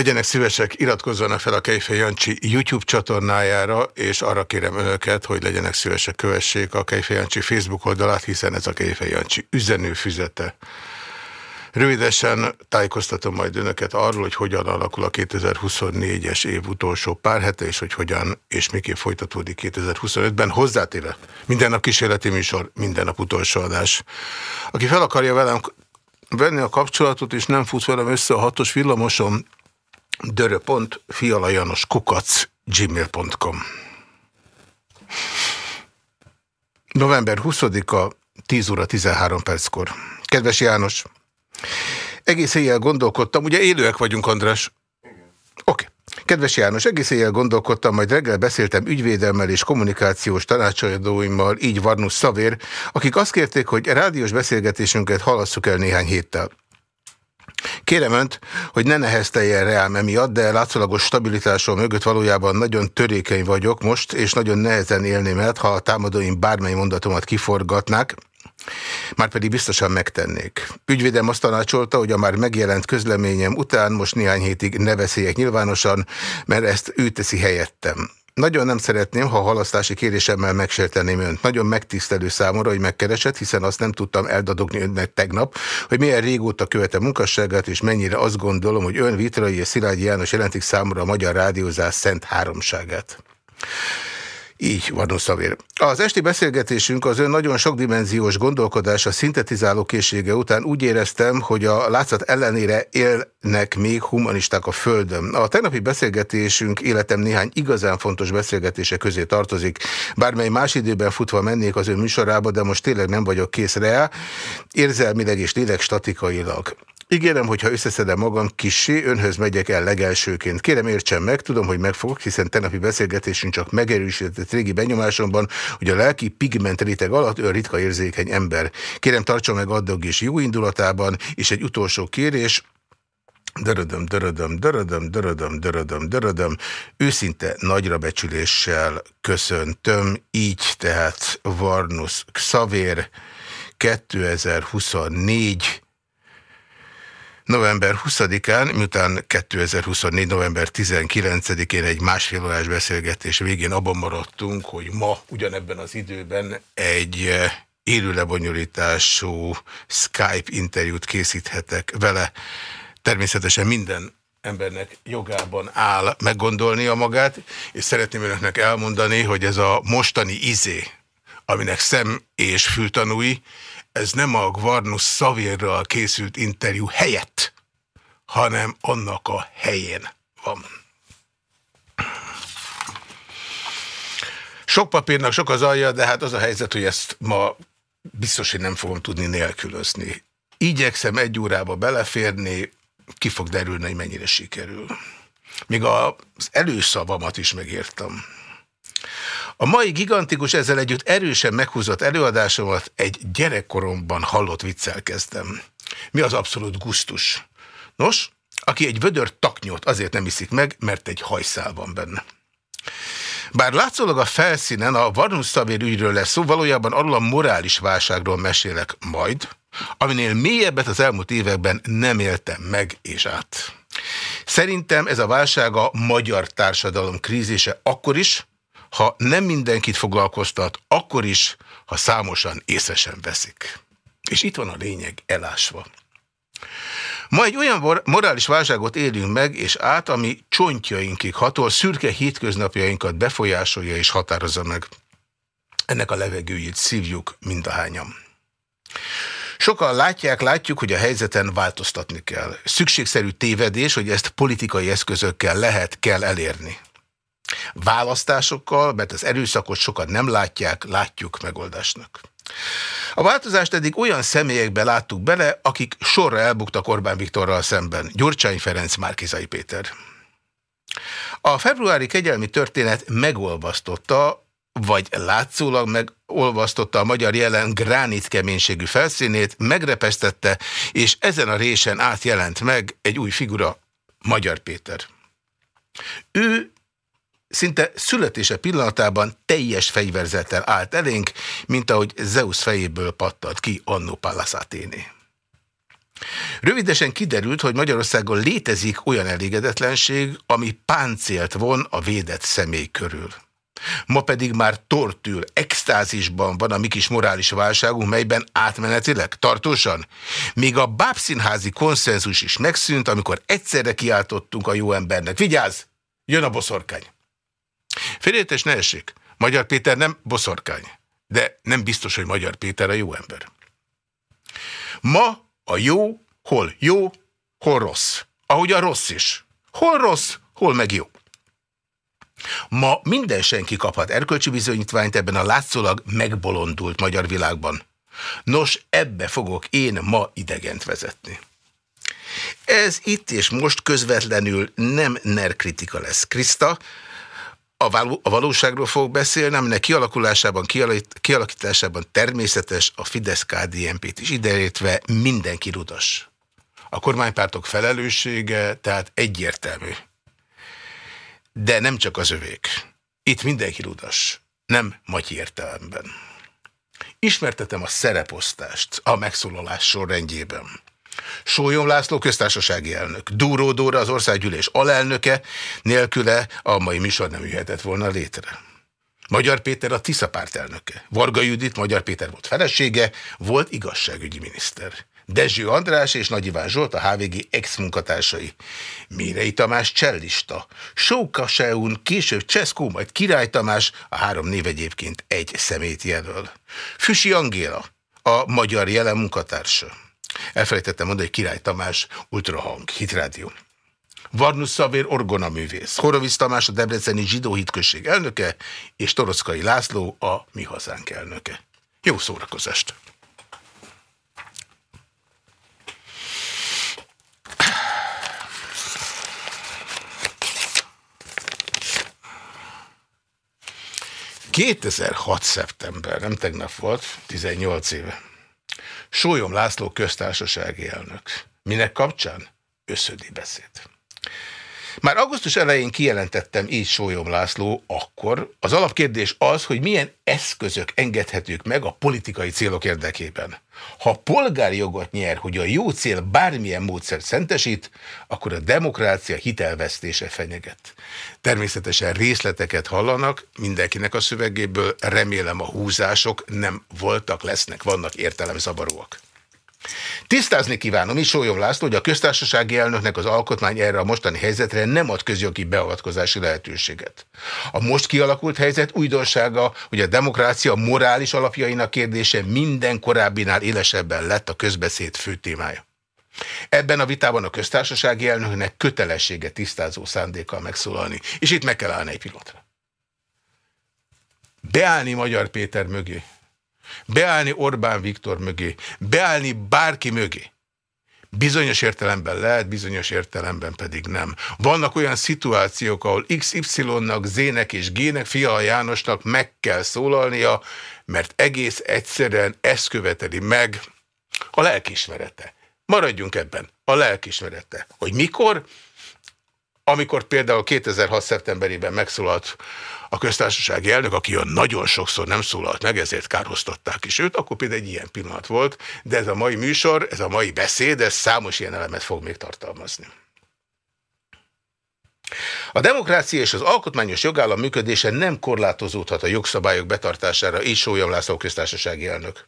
Legyenek szívesek, iratkozzanak fel a Kejfej Jancsi YouTube csatornájára, és arra kérem önöket, hogy legyenek szívesek, kövessék a Kejfej Jancsi Facebook oldalát, hiszen ez a Kejfej Jancsi üzenőfüzete. Rövidesen tájékoztatom majd önöket arról, hogy hogyan alakul a 2024-es év utolsó pár hete, és hogy hogyan és miképp folytatódik 2025-ben. Hozzátéve minden nap kísérleti műsor, minden nap utolsó adás. Aki fel akarja velem venni a kapcsolatot, és nem fut velem össze a hatos dörö.fialajanoskukac gmail.com November 20-a 10 óra 13 perckor. Kedves János, egész éjjel gondolkodtam, ugye élőek vagyunk, András? Oké. Okay. Kedves János, egész éjjel gondolkodtam, majd reggel beszéltem ügyvédelmel és kommunikációs tanácsadóimmal, így Varnus Szavér, akik azt kérték, hogy rádiós beszélgetésünket halasszuk el néhány héttel. Kérem Önt, hogy ne nehezteljen reám emiatt, de látszólagos stabilitásom mögött valójában nagyon törékeny vagyok most, és nagyon nehezen élném el, ha a támadóim bármely mondatomat kiforgatnák, már pedig biztosan megtennék. Ügyvédem azt tanácsolta, hogy a már megjelent közleményem után most néhány hétig ne beszéljek nyilvánosan, mert ezt ő teszi helyettem. Nagyon nem szeretném, ha halasztási kérésemmel megsérteném önt. Nagyon megtisztelő számomra, hogy megkeresett, hiszen azt nem tudtam eldadogni önnek tegnap, hogy milyen régóta követem munkasságát, és mennyire azt gondolom, hogy ön Vitrai és Szilágyi János jelentik számomra a magyar rádiózás szent háromságát. Így van, Szavér. Az esti beszélgetésünk az ön nagyon sokdimenziós gondolkodása szintetizáló készsége után úgy éreztem, hogy a látszat ellenére élnek még humanisták a Földön. A tegnapi beszélgetésünk életem néhány igazán fontos beszélgetése közé tartozik. Bármely más időben futva mennék az ön műsorába, de most tényleg nem vagyok kész rá, érzelmileg és lélek statikailag. Ígérem, hogy ha összeszedem magam kissé, önhöz megyek el legelsőként. Kérem értsen meg, tudom, hogy megfogok, hiszen tenapi beszélgetésünk csak megerősített régi benyomásomban, hogy a lelki pigment réteg alatt ő ritka érzékeny ember. Kérem tartsa meg addig is jó indulatában, és egy utolsó kérés, Dörödöm, dörödöm, dörödöm, dörödöm, dörödöm, dörödöm. Őszinte nagyra becsüléssel köszöntöm, így tehát Varnus Xavér 2024 November 20-án, miután 2024. november 19-én egy másfél órás beszélgetés végén abban maradtunk, hogy ma ugyanebben az időben egy eh, élő lebonyolítású Skype interjút készíthetek vele. Természetesen minden embernek jogában áll meggondolnia magát, és szeretném önöknek elmondani, hogy ez a mostani izé, aminek szem és fültanúi, ez nem a Gvarnus Szavérral készült interjú helyett, hanem annak a helyén van. Sok papírnak sok az alja, de hát az a helyzet, hogy ezt ma biztos, hogy nem fogom tudni nélkülözni. Igyekszem egy órába beleférni, ki fog derülni, hogy mennyire sikerül. Még az előszavamat is megértem. A mai gigantikus ezzel együtt erősen meghúzott előadásomat egy gyerekkoromban hallott viccel kezdem. Mi az abszolút gusztus? Nos, aki egy vödör taknyot azért nem iszik meg, mert egy hajszál van benne. Bár látszólag a felszínen a Varnusszavér ügyről lesz szó, valójában arról a morális válságról mesélek majd, aminél mélyebbet az elmúlt években nem éltem meg és át. Szerintem ez a válság a magyar társadalom krízise akkor is, ha nem mindenkit foglalkoztat, akkor is, ha számosan észesen veszik. És itt van a lényeg elásva. Ma egy olyan morális válságot élünk meg és át, ami csontjainkig hatol, szürke hétköznapjainkat befolyásolja és határozza meg. Ennek a levegőjét szívjuk mindahányan. Sokan látják, látjuk, hogy a helyzeten változtatni kell. Szükségszerű tévedés, hogy ezt politikai eszközökkel lehet, kell elérni. Választásokkal, mert az erőszakot sokan nem látják, látjuk megoldásnak. A változást eddig olyan személyekbe láttuk bele, akik sorra elbuktak Orbán Viktorral szemben. Gyurcsány Ferenc, Márkizai Péter. A februári kegyelmi történet megolvasztotta, vagy látszólag megolvasztotta a magyar jelen gránit keménységű felszínét, megrepesztette, és ezen a résen átjelent meg egy új figura, Magyar Péter. Ő szinte születése pillanatában teljes fegyverzettel állt elénk, mint ahogy Zeus fejéből pattant ki Annó Pallas. Rövidesen kiderült, hogy Magyarországon létezik olyan elégedetlenség, ami páncélt von a védett személy körül. Ma pedig már tortül, extázisban van a mi kis morális válságunk, melyben átmenetileg, tartósan. Még a bábszínházi konszenzus is megszűnt, amikor egyszerre kiáltottunk a jó embernek. Vigyázz! Jön a boszorkány! Félértés ne essék. Magyar Péter nem boszorkány, de nem biztos, hogy Magyar Péter a jó ember. Ma a jó, hol jó, hol rossz. Ahogy a rossz is. Hol rossz, hol meg jó. Ma minden senki kaphat erkölcsi bizonyítványt ebben a látszólag megbolondult magyar világban. Nos, ebbe fogok én ma idegent vezetni. Ez itt és most közvetlenül nem nerkritika lesz. Krista, a, való, a valóságról fog beszélni, aminek kialakulásában, kialakításában természetes a Fidesz-KDNP-t is ideértve mindenki rudas. A kormánypártok felelőssége tehát egyértelmű. De nem csak az övék. Itt mindenki rudas. Nem matyi értelemben. Ismertetem a szereposztást a megszólalás sorrendjében. Sólyom László köztársasági elnök, Dúró Dóra az országgyűlés alelnöke, nélküle a mai műsor nem jöhetett volna létre. Magyar Péter a Tisza párt elnöke, Varga Judit, Magyar Péter volt felesége, volt igazságügyi miniszter. Dezső András és Nagy Iván Zsolt, a HVG ex-munkatársai. Mérei Tamás csellista, Sóka Seun, később Cseszkó, majd Király Tamás, a három név egyébként egy szemét jelöl. Füsi Angéla, a magyar jelen munkatársa. Elfelejtettem mondani, hogy Király Tamás, Ultrahang, Hitrádió. Varnus Szavér orgonaművész, Horovisz Tamás a Debreceni Zsidó Hitközség elnöke, és Torockai László a Mi Hazánk elnöke. Jó szórakozást! 2006. szeptember, nem tegnap volt, 18 éve. Sólyom László köztársasági elnök. Minek kapcsán? Összödi beszéd. Már augusztus elején kijelentettem így Sólyom László akkor. Az alapkérdés az, hogy milyen eszközök engedhetők meg a politikai célok érdekében. Ha polgári jogot nyer, hogy a jó cél bármilyen módszert szentesít, akkor a demokrácia hitelvesztése fenyeget. Természetesen részleteket hallanak mindenkinek a szövegéből, remélem a húzások nem voltak, lesznek, vannak értelemzabaróak. Tisztázni kívánom is Sólyom László, hogy a köztársasági elnöknek az alkotmány erre a mostani helyzetre nem ad közjogi beavatkozási lehetőséget. A most kialakult helyzet újdonsága, hogy a demokrácia morális alapjainak kérdése minden korábbinál élesebben lett a közbeszéd fő témája. Ebben a vitában a köztársasági elnöknek kötelessége tisztázó szándékkal megszólalni, és itt meg kell állni egy pillanatra. Beállni Magyar Péter mögé, beállni Orbán Viktor mögé, beállni bárki mögé. Bizonyos értelemben lehet, bizonyos értelemben pedig nem. Vannak olyan szituációk, ahol XY-nak, Z-nek és G-nek, Fia Jánosnak meg kell szólalnia, mert egész egyszerűen ezt követeli meg a lelkismerete. Maradjunk ebben. A lelkismerete. Hogy mikor? Amikor például 2006. szeptemberében megszólalt a köztársasági elnök, aki olyan nagyon sokszor nem szólalt meg, ezért kárhoztatták is őt, akkor például egy ilyen pillanat volt, de ez a mai műsor, ez a mai beszéd, ez számos ilyen elemet fog még tartalmazni. A demokrácia és az alkotmányos jogállam működése nem korlátozódhat a jogszabályok betartására, így Sólyom László köztársasági elnök.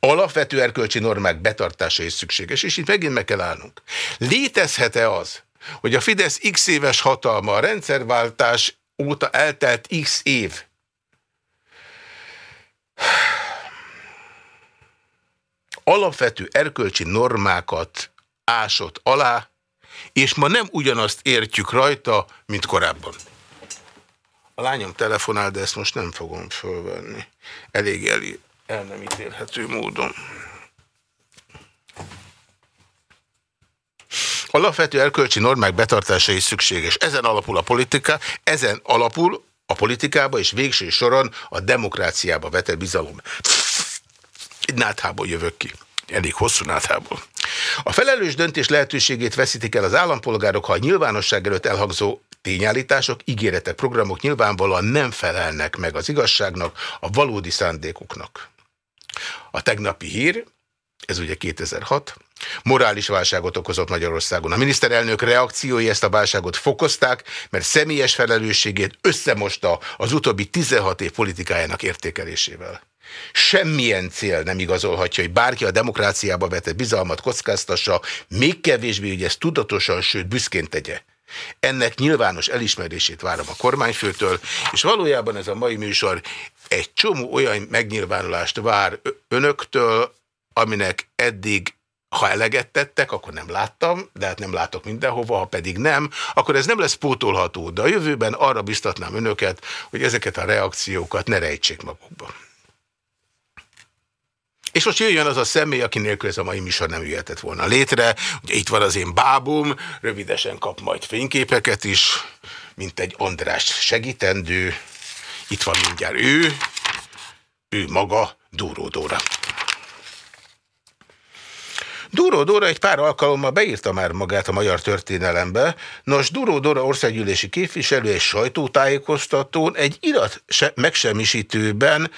Alapvető erkölcsi normák betartása is szükséges, és itt megint meg kell állnunk. Létezhet-e az, hogy a Fidesz x éves hatalma, a rendszerváltás óta eltelt x év. Alapvető erkölcsi normákat ásott alá, és ma nem ugyanazt értjük rajta, mint korábban. A lányom telefonál, de ezt most nem fogom fölvenni. Elég el, el nem ítélhető módon. Alapvető erkölcsi normák betartása is szükséges. Ezen alapul a politika, ezen alapul a politikába és végső soron a demokráciába vetett bizalom. Egy náthából jövök ki. Elég hosszú náthából. A felelős döntés lehetőségét veszítik el az állampolgárok, ha a nyilvánosság előtt elhangzó tényállítások, ígéretek, programok nyilvánvalóan nem felelnek meg az igazságnak, a valódi szándékuknak. A tegnapi hír, ez ugye 2006, Morális válságot okozott Magyarországon. A miniszterelnök reakciói ezt a válságot fokozták, mert személyes felelősségét összemosta az utóbbi 16 év politikájának értékelésével. Semmilyen cél nem igazolhatja, hogy bárki a demokráciába vetett bizalmat kockáztassa, még kevésbé, hogy ezt tudatosan, sőt büszkén tegye. Ennek nyilvános elismerését várom a kormányfőtől, és valójában ez a mai műsor egy csomó olyan megnyilvánulást vár önöktől, aminek eddig ha eleget tettek, akkor nem láttam, de hát nem látok mindenhova, ha pedig nem, akkor ez nem lesz pótolható, de a jövőben arra biztatnám önöket, hogy ezeket a reakciókat ne rejtsék magukba. És most jöjjön az a személy, aki nélkül ez a mai műsor nem jöhetett volna létre. Ugye itt van az én bábum, rövidesen kap majd fényképeket is, mint egy András segítendő. Itt van mindjárt ő, ő maga, Dúró Dóra. Duró Dóra egy pár alkalommal beírta már magát a magyar történelembe. Nos, Duró Dóra országgyűlési képviselő egy sajtótájékoztatón egy irat megsemmisítőben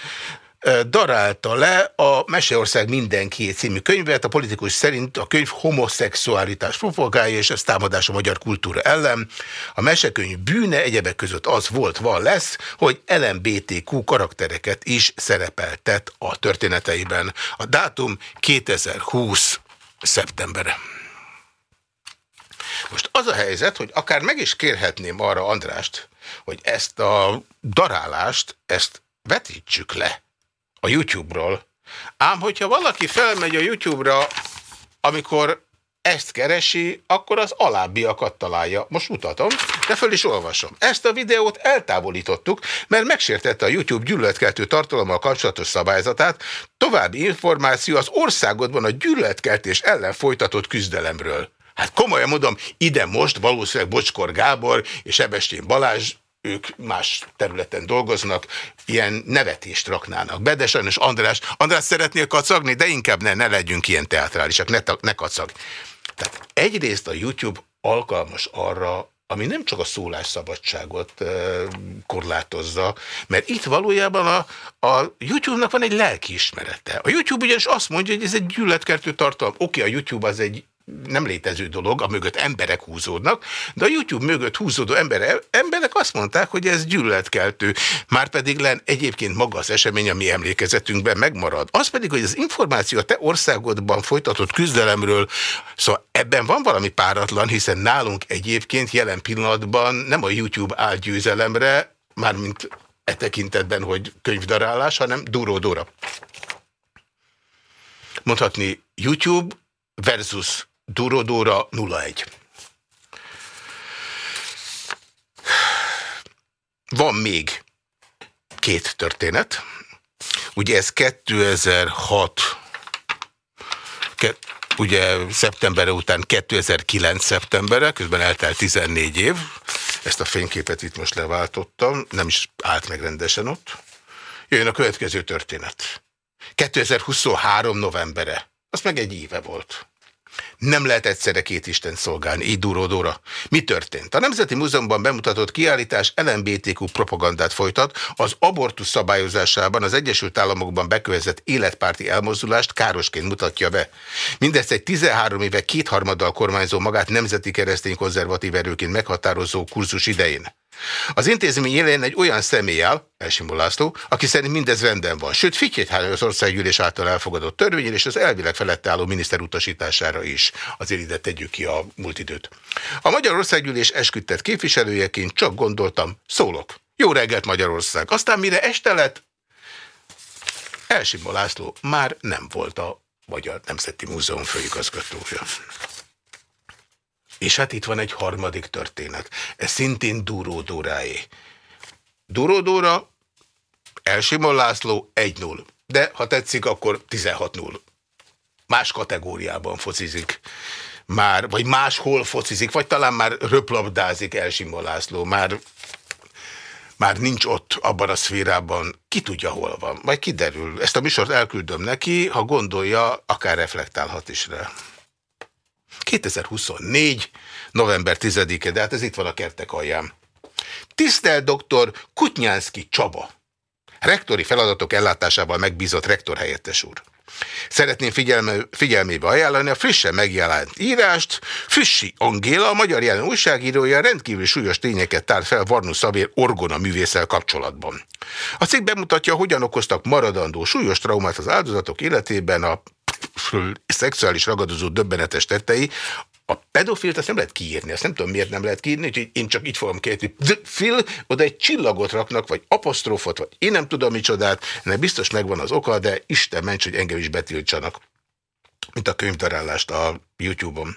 darálta le a Meseország mindenki című könyvet. A politikus szerint a könyv homoszexualitás propagálja, és ez támadás a magyar kultúra ellen. A mesekönyv bűne egyebek között az volt, van lesz, hogy LMBTQ karaktereket is szerepeltet a történeteiben. A dátum 2020 szeptembere. Most az a helyzet, hogy akár meg is kérhetném arra Andrást, hogy ezt a darálást, ezt vetítsük le a YouTube-ról. Ám hogyha valaki felmegy a YouTube-ra, amikor ezt keresi, akkor az alábbiakat találja. Most mutatom, de föl is olvasom. Ezt a videót eltávolítottuk, mert megsértette a YouTube gyűlöletkeltő tartalommal kapcsolatos szabályzatát. További információ az országodban a gyűlöletkeltés ellen folytatott küzdelemről. Hát komolyan mondom, ide most valószínűleg Bocskor Gábor és Ebestén Balázs ők más területen dolgoznak, ilyen nevetést raknának be, de sajnos András, András szeretnél kacagni, de inkább ne, ne legyünk ilyen teatrálisak, ne, ne kacag. Tehát egyrészt a YouTube alkalmas arra, ami nem csak a szólásszabadságot korlátozza, mert itt valójában a, a YouTube-nak van egy lelkiismerete. A YouTube ugyanis azt mondja, hogy ez egy gyűlöletkertő tartalom. Oké, okay, a YouTube az egy nem létező dolog, a mögött emberek húzódnak, de a YouTube mögött húzódó emberek, emberek azt mondták, hogy ez gyűlöletkeltő. Márpedig len egyébként maga az esemény, ami emlékezetünkben megmarad. Az pedig, hogy az információ a te országodban folytatott küzdelemről, szóval ebben van valami páratlan, hiszen nálunk egyébként jelen pillanatban nem a YouTube áll győzelemre, mármint e tekintetben, hogy könyvdarálás, hanem duró-dóra. Mondhatni YouTube versus Durodóra 01. Van még két történet. Ugye ez 2006 ke, ugye szeptemberre után 2009 szeptemberre, közben eltelt 14 év. Ezt a fényképet itt most leváltottam, nem is állt meg rendesen ott. Jöjjön a következő történet. 2023 novembere. Az meg egy éve volt. Nem lehet egyszerre két Isten szolgálni, így duródóra. Mi történt? A Nemzeti Múzeumban bemutatott kiállítás LMBTQ propagandát folytat, az abortusz szabályozásában az Egyesült Államokban bekövezett életpárti elmozdulást károsként mutatja be. Mindezt egy 13 éve kétharmaddal kormányzó magát nemzeti keresztény konzervatív erőként meghatározó kurzus idején. Az intézmény élén egy olyan személy áll, Elsimó László, aki szerint mindez rendben van. Sőt, figyelj az országgyűlés által elfogadott törvényen és az elvileg felette álló miniszter utasítására is. Azért ide tegyük ki a múlt időt. A Magyar Országgyűlés esküdtett képviselőjeként csak gondoltam, szólok. Jó reggelt Magyarország. Aztán mire este lett, Elsimó László már nem volt a Magyar Nemzeti Múzeum főigazgatója. És hát itt van egy harmadik történet. Ez szintén Duró Dóráé. Duró Dóra, Elsimon László 1-0. De ha tetszik, akkor 16-0. Más kategóriában focizik. Már, vagy máshol focizik, vagy talán már röplabdázik Elsimon László. Már, már nincs ott abban a szférában. Ki tudja, hol van. Majd kiderül. Ezt a műsort elküldöm neki, ha gondolja, akár reflektálhat is rá. 2024. november 10-e, de hát ez itt van a kertek alján. Tisztelt dr. Kutnyánszki Csaba, rektori feladatok ellátásával megbízott rektor helyettes úr. Szeretném figyelme, figyelmébe ajánlani a frissen megjelent írást. Füssi Angéla, a magyar jelen újságírója rendkívül súlyos tényeket tár fel Varnus Szavér orgona művészel kapcsolatban. A cikk bemutatja, hogyan okoztak maradandó súlyos traumát az áldozatok életében a szexuális ragadozó döbbenetes tettei, a pedofilt azt nem lehet kiírni, azt nem tudom miért nem lehet kiírni, úgyhogy én csak így fogom kérni, Phil, oda egy csillagot raknak, vagy apostrofot, vagy én nem tudom micsodát, ennek biztos megvan az oka, de Isten ments, hogy engem is betiltsanak, mint a könyvdarálást a YouTube-on.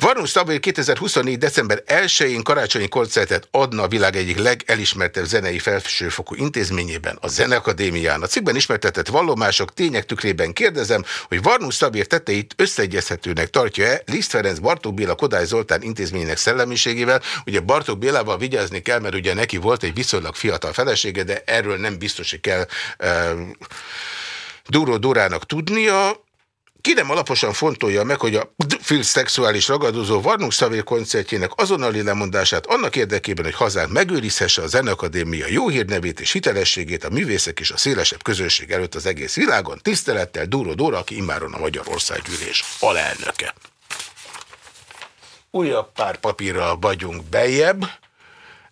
Varnus Szabély 2024. december 1-én karácsonyi koncertet adna a világ egyik legelismertebb zenei felsőfokú intézményében, a Zeneakadémián. A cikkben ismertetett vallomások tények tükrében kérdezem, hogy Varnus Szabér teteit összeegyezhetőnek tartja-e Liszt Ferenc Bartók Béla Kodály Zoltán intézményének szellemiségével. Ugye Bartók Bélával vigyázni kell, mert ugye neki volt egy viszonylag fiatal felesége, de erről nem biztos, hogy kell uh, Dúró Dórának tudnia. Ki nem alaposan fontolja meg, hogy a fil szexuális ragadozó Varnunk Szavér koncertjének azonnali lemondását annak érdekében, hogy hazánk megőrizhesse a Zenakadémia jó hírnevét és hitelességét a művészek és a szélesebb közönség előtt az egész világon, tisztelettel Dúró Dóra, aki immáron a Magyarországgyűlés alelnöke. Újabb pár papírral vagyunk bejebb,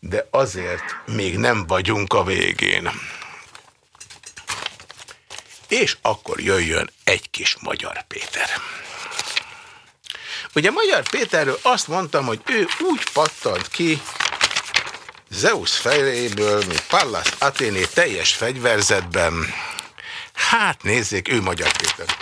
de azért még nem vagyunk a végén. És akkor jöjjön egy kis Magyar Péter. Ugye Magyar Péterről azt mondtam, hogy ő úgy pattant ki Zeus fejléből, mint Pallas Athéné teljes fegyverzetben. Hát nézzék, ő Magyar Péter.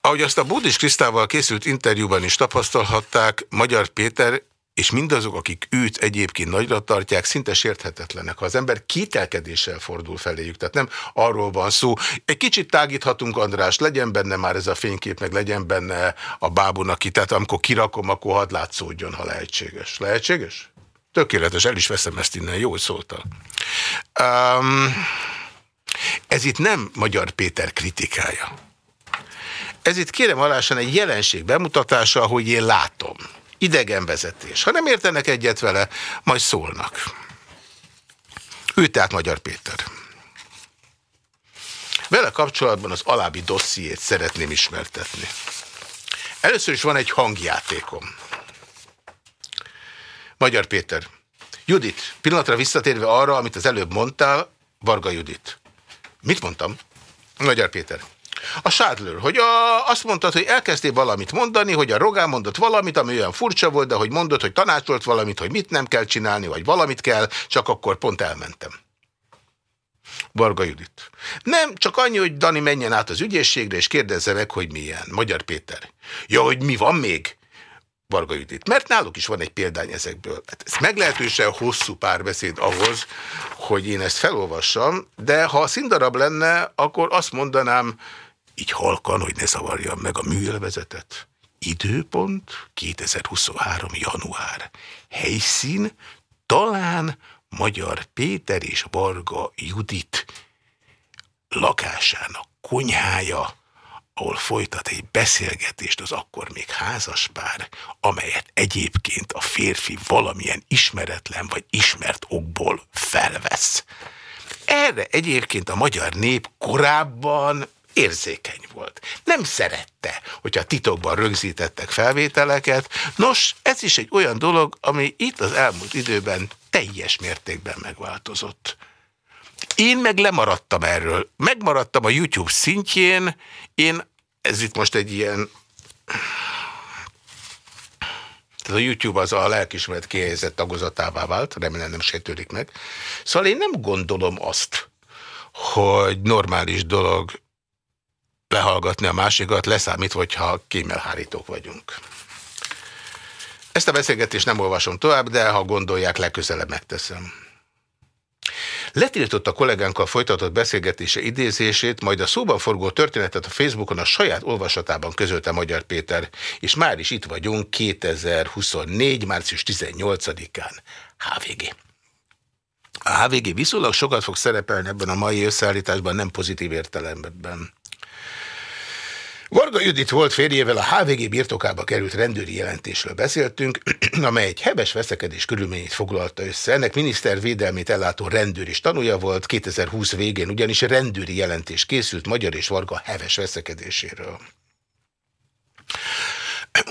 Ahogy azt a Bódis Krisztával készült interjúban is tapasztalhatták, Magyar Péter és mindazok, akik őt egyébként nagyra tartják, szinte sérthetetlenek. Ha az ember kételkedéssel fordul feléjük, tehát nem arról van szó. Egy kicsit tágíthatunk, András, legyen benne már ez a fénykép, meg legyen benne a bábun, aki, tehát amikor kirakom, akkor hadd látszódjon, ha lehetséges. Lehetséges? Tökéletes, el is veszem ezt innen, jól szóltál. Um, ez itt nem Magyar Péter kritikája. Ez itt kérem alásan egy jelenség bemutatása, ahogy én látom idegenvezetés. Ha nem értenek egyet vele, majd szólnak. Ő tehát Magyar Péter. Vele kapcsolatban az alábbi dossziét szeretném ismertetni. Először is van egy hangjátékom. Magyar Péter. Judit, pillanatra visszatérve arra, amit az előbb mondtál, Varga Judit. Mit mondtam? Magyar Péter. A Sádlőr, hogy a, azt mondtad, hogy elkezdtél valamit mondani, hogy a Rogán mondott valamit, ami olyan furcsa volt, de hogy mondott, hogy tanácsolt valamit, hogy mit nem kell csinálni, vagy valamit kell, csak akkor pont elmentem. Varga Judit. Nem, csak annyi, hogy Dani menjen át az ügyészségre, és kérdezze meg, hogy milyen. Magyar Péter. Ja, hogy mi van még? Varga Judit. Mert náluk is van egy példány ezekből. Hát ez meglehetősen hosszú párbeszéd ahhoz, hogy én ezt felolvassam, de ha színdarab lenne, akkor azt mondanám, így halkan, hogy ne zavarjam meg a műelvezetet. Időpont 2023. január. Helyszín talán Magyar Péter és Varga Judit lakásának konyhája, ahol folytat egy beszélgetést az akkor még házas pár, amelyet egyébként a férfi valamilyen ismeretlen vagy ismert okból felvesz. Erre egyébként a magyar nép korábban érzékeny volt. Nem szerette, hogyha titokban rögzítettek felvételeket. Nos, ez is egy olyan dolog, ami itt az elmúlt időben teljes mértékben megváltozott. Én meg lemaradtam erről. Megmaradtam a YouTube szintjén. Én, ez itt most egy ilyen... Tehát a YouTube az a lelkismeret kihelyezett tagozatává vált, remélem nem sértődik meg. Szóval én nem gondolom azt, hogy normális dolog lehallgatni a másikat, leszámítva, hogyha kémelhárítók vagyunk. Ezt a beszélgetést nem olvasom tovább, de ha gondolják, legközelebb megteszem. Letiltott a kollégánkkal folytatott beszélgetése idézését, majd a szóban forgó történetet a Facebookon a saját olvasatában közölte Magyar Péter, és már is itt vagyunk 2024. március 18-án. HVG. A HVG viszonylag sokat fog szerepelni ebben a mai összeállításban, nem pozitív értelemben. Varga Judit volt férjével a HVG birtokába került rendőri jelentésről beszéltünk, amely egy hebes veszekedés körülményét foglalta össze. Ennek miniszter védelmét ellátó rendőr is tanulja volt, 2020 végén ugyanis rendőri jelentés készült Magyar és Varga heves veszekedéséről.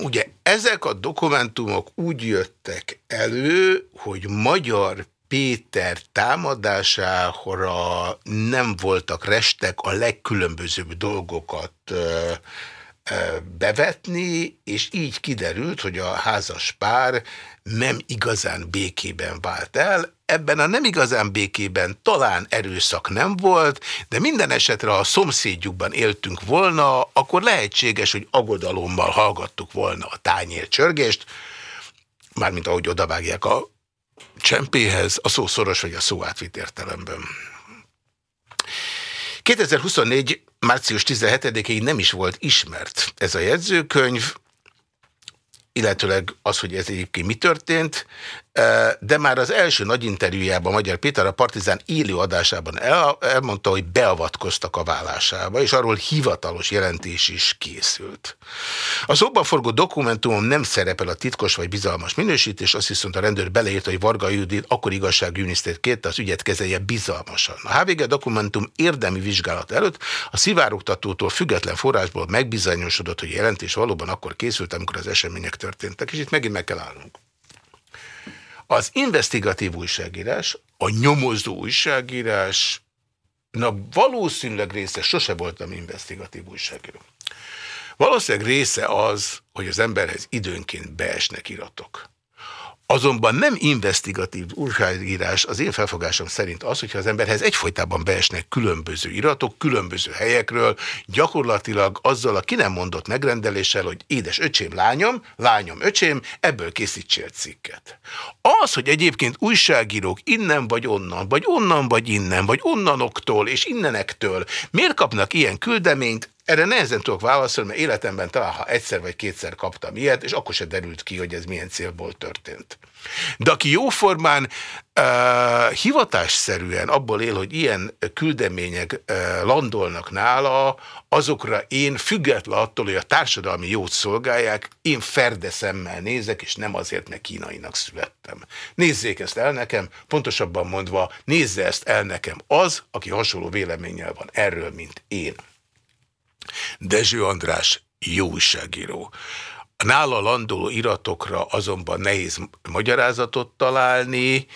Ugye ezek a dokumentumok úgy jöttek elő, hogy Magyar Péter támadására nem voltak restek a legkülönbözőbb dolgokat bevetni, és így kiderült, hogy a házas pár nem igazán békében vált el. Ebben a nem igazán békében talán erőszak nem volt, de minden esetre ha a szomszédjukban éltünk volna, akkor lehetséges, hogy agodalommal hallgattuk volna a tányér csörgést, mármint ahogy odavágják a csempéhez, a szó szoros vagy a szó átvitt értelemben. 2024. március 17-ig nem is volt ismert ez a jegyzőkönyv, illetőleg az, hogy ez egyébként mi történt, de már az első nagy interjújában Magyar Péter a Partizán élő adásában el, elmondta, hogy beavatkoztak a vállásába, és arról hivatalos jelentés is készült. A szóban forgó dokumentumom nem szerepel a titkos vagy bizalmas minősítés, azt viszont a rendőr beleírta, hogy Varga Judit akkor igazságügyminisztert kérte, az ügyet kezelje bizalmasan. A HVG dokumentum érdemi vizsgálat előtt a szivárogtatótól független forrásból megbizonyosodott, hogy jelentés valóban akkor készült, amikor az események történtek, és itt megint meg kell állnunk. Az investigatív újságírás, a nyomozó újságírás, na valószínűleg része, sose voltam investigatív újságíró. Valószínűleg része az, hogy az emberhez időnként beesnek iratok. Azonban nem investigatív újságírás az én felfogásom szerint az, hogyha az emberhez egyfolytában beesnek különböző iratok, különböző helyekről, gyakorlatilag azzal a ki nem mondott megrendeléssel, hogy édes öcsém, lányom, lányom, öcsém, ebből készítsél cikket. Az, hogy egyébként újságírók innen vagy onnan, vagy onnan vagy innen, vagy onnanoktól és innenektől miért kapnak ilyen küldeményt, erre nehezen tudok válaszolni, mert életemben talán ha egyszer vagy kétszer kaptam ilyet, és akkor se derült ki, hogy ez milyen célból történt. De aki jóformán uh, hivatásszerűen abból él, hogy ilyen küldemények uh, landolnak nála, azokra én független attól, hogy a társadalmi jót szolgálják, én ferde szemmel nézek, és nem azért, mert kínainak születtem. Nézzék ezt el nekem, pontosabban mondva, nézze ezt el nekem az, aki hasonló véleménnyel van erről, mint én. Dezső András jó újságíró. A nála landoló iratokra azonban nehéz magyarázatot találni.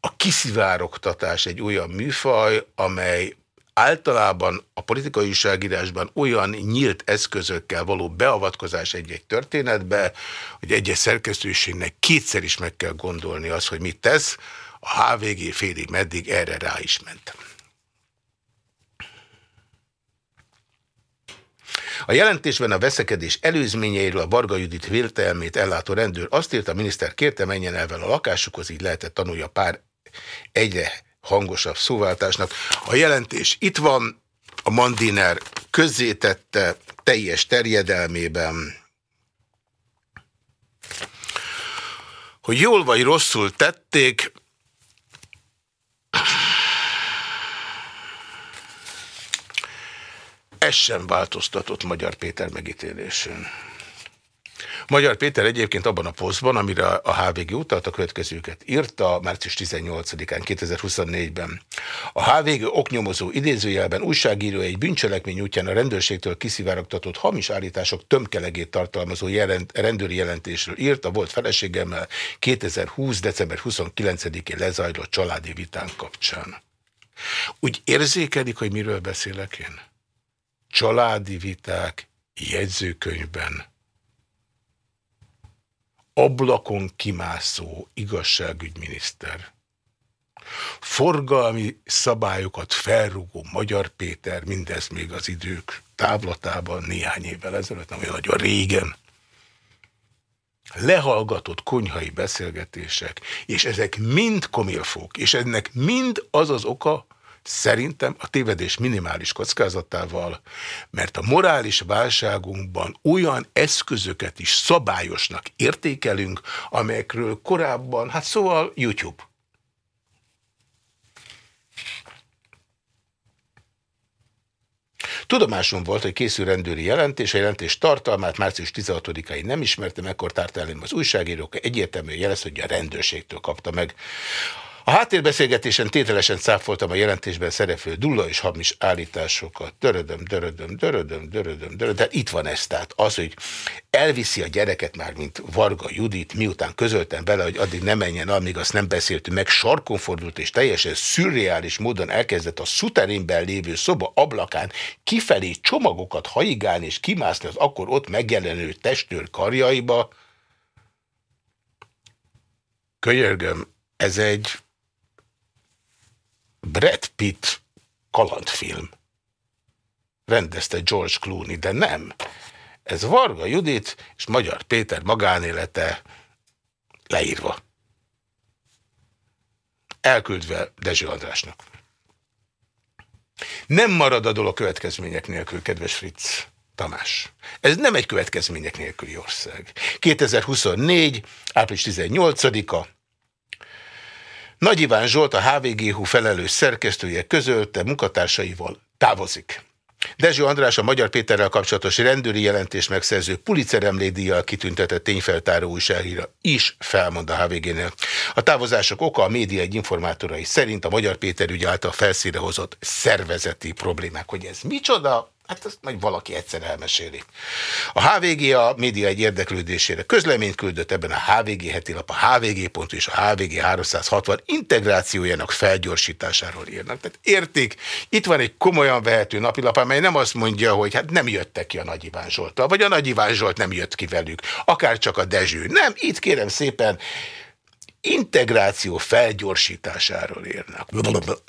A kiszivárogtatás egy olyan műfaj, amely általában a politikai újságírásban olyan nyílt eszközökkel való beavatkozás egy-egy történetbe, hogy egy-egy szerkesztőségnek kétszer is meg kell gondolni az, hogy mit tesz. A HVG félig meddig erre rá is mentem. A jelentésben a veszekedés előzményeiről a Varga Judit vértelmét ellátó rendőr azt írta, a miniszter kérte menjen elvel a lakásukhoz, így lehetett tanulja pár egyre hangosabb szóváltásnak. A jelentés itt van, a Mandiner közzétette teljes terjedelmében, hogy jól vagy rosszul tették, ez sem változtatott Magyar Péter megítélésén. Magyar Péter egyébként abban a posztban, amire a HVG utalt, a következőket írta március 18-án 2024-ben. A HVG oknyomozó idézőjelben újságíró egy bűncselekmény útján a rendőrségtől kiszivárogtatott hamis állítások tömkelegét tartalmazó jelent, rendőri jelentésről írt a volt feleségemmel 2020. december 29-én lezajlott családi vitán kapcsán. Úgy érzékelik, hogy miről beszélek én? Családi viták jegyzőkönyvben. Ablakon kimászó igazságügyminiszter, forgalmi szabályokat felrúgó Magyar Péter, mindez még az idők távlatában néhány évvel ezelőtt, nem olyan nagyon régen, lehallgatott konyhai beszélgetések, és ezek mind komilfók, és ennek mind az az oka, Szerintem a tévedés minimális kockázatával, mert a morális válságunkban olyan eszközöket is szabályosnak értékelünk, amelyekről korábban, hát szóval YouTube. Tudomásom volt, hogy készül rendőri jelentés, a jelentés tartalmát március 16-ai nem ismertem, ekkor tárt elém az újságírók, egyértelműen jelez, hogy a rendőrségtől kapta meg. A háttérbeszélgetésen tételesen cáfoltam a jelentésben szereplő dulla és hamis állításokat. Dörödöm, dörödöm, dörödöm, dörödöm, dörödöm. De itt van ez, tehát az, hogy elviszi a gyereket már, mint Varga Judit, miután közöltem vele, hogy addig nem menjen, amíg azt nem beszéltünk meg, sarkon fordult és teljesen szürreális módon elkezdett a szuterénben lévő szoba ablakán kifelé csomagokat haigálni és kimászni az akkor ott megjelenő testőr karjaiba. Könyörgöm, ez egy Brad Pitt kalandfilm. Rendezte George Clooney, de nem. Ez Varga Judit és Magyar Péter magánélete leírva. Elküldve Dezső Andrásnak. Nem marad a dolog következmények nélkül, kedves Fritz Tamás. Ez nem egy következmények nélküli ország. 2024. április 18-a nagy Iván Zsolt, a HVGH felelős szerkesztője közölte munkatársaival távozik. Dezső András a Magyar Péterrel kapcsolatos rendőri jelentés megszerző Pulitzer emlédíjjal kitüntetett tényfeltáró újságíra is felmond a HVG-nél. A távozások oka a média egy informátorai szerint a Magyar Péter ügy által felszíre hozott szervezeti problémák. Hogy ez micsoda? Hát ezt majd valaki egyszer elmeséli. A HVG a média egy érdeklődésére közleményt küldött ebben a HVG heti lap, a hvg. és a HVG 360 integrációjának felgyorsításáról írnak. Tehát értik, itt van egy komolyan vehető napilap, amely nem azt mondja, hogy hát nem jöttek ki a Nagy Iván Zsoltal, vagy a Nagy Iván Zsolt nem jött ki velük, akár csak a Dezső. Nem, itt kérem szépen integráció felgyorsításáról írnak.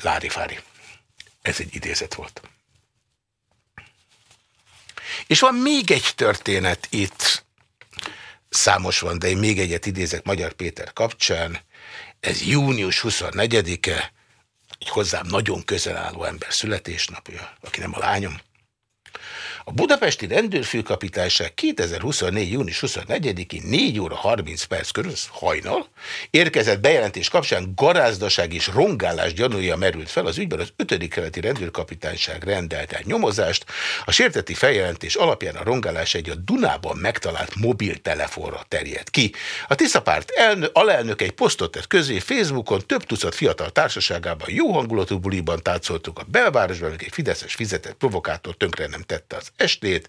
Lári Fári. Ez egy idézet volt. És van még egy történet itt, számos van, de én még egyet idézek Magyar Péter kapcsán, ez június 24-e, egy hozzám nagyon közel álló ember születésnapja, aki nem a lányom, a budapesti rendőrfőkapitányság 2024. június 24-én 4 óra 30 perc körül, hajnal, érkezett bejelentés kapcsán garázdaság és rongálás gyanúja merült fel. Az ügyben az 5. keleti rendőrkapitányság rendelt el nyomozást. A sérteti feljelentés alapján a rongálás egy a Dunában megtalált mobiltelefonra terjed ki. A Tiszapárt alelnök egy posztot tett közé Facebookon, több tucat fiatal társaságában jó hangulatú buliban táncoltuk a belvárosban, egy fideszes fizetett provokátor tönkre nem tette az estét.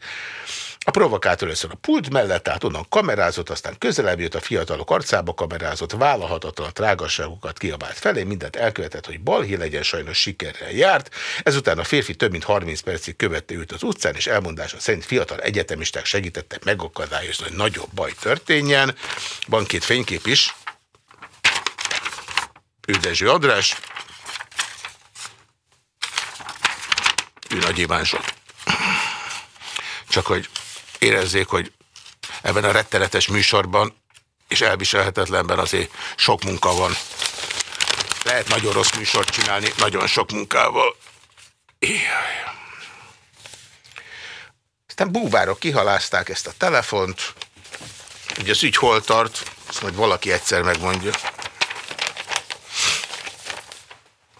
A provokátor először a pult mellett, át onnan kamerázott, aztán közelebb jött a fiatalok arcába kamerázott, vállalhatatlan trágasságokat kiabált felé, mindent elkövetett, hogy balhé legyen, sajnos sikerrel járt. Ezután a férfi több mint 30 percig követte őt az utcán, és elmondása szerint fiatal egyetemisták segítettek megakadályozni, hogy nagyobb baj történjen. Van két fénykép is. Ő Dezső András. Ő Nagy Iván Zsolt. Csak hogy érezzék, hogy ebben a rettenetes műsorban és elviselhetetlenben azért sok munka van. Lehet nagyon rossz műsort csinálni, nagyon sok munkával. Jaj. Aztán búvárok kihalázták ezt a telefont, hogy az ügy hol tart, azt majd valaki egyszer megmondja.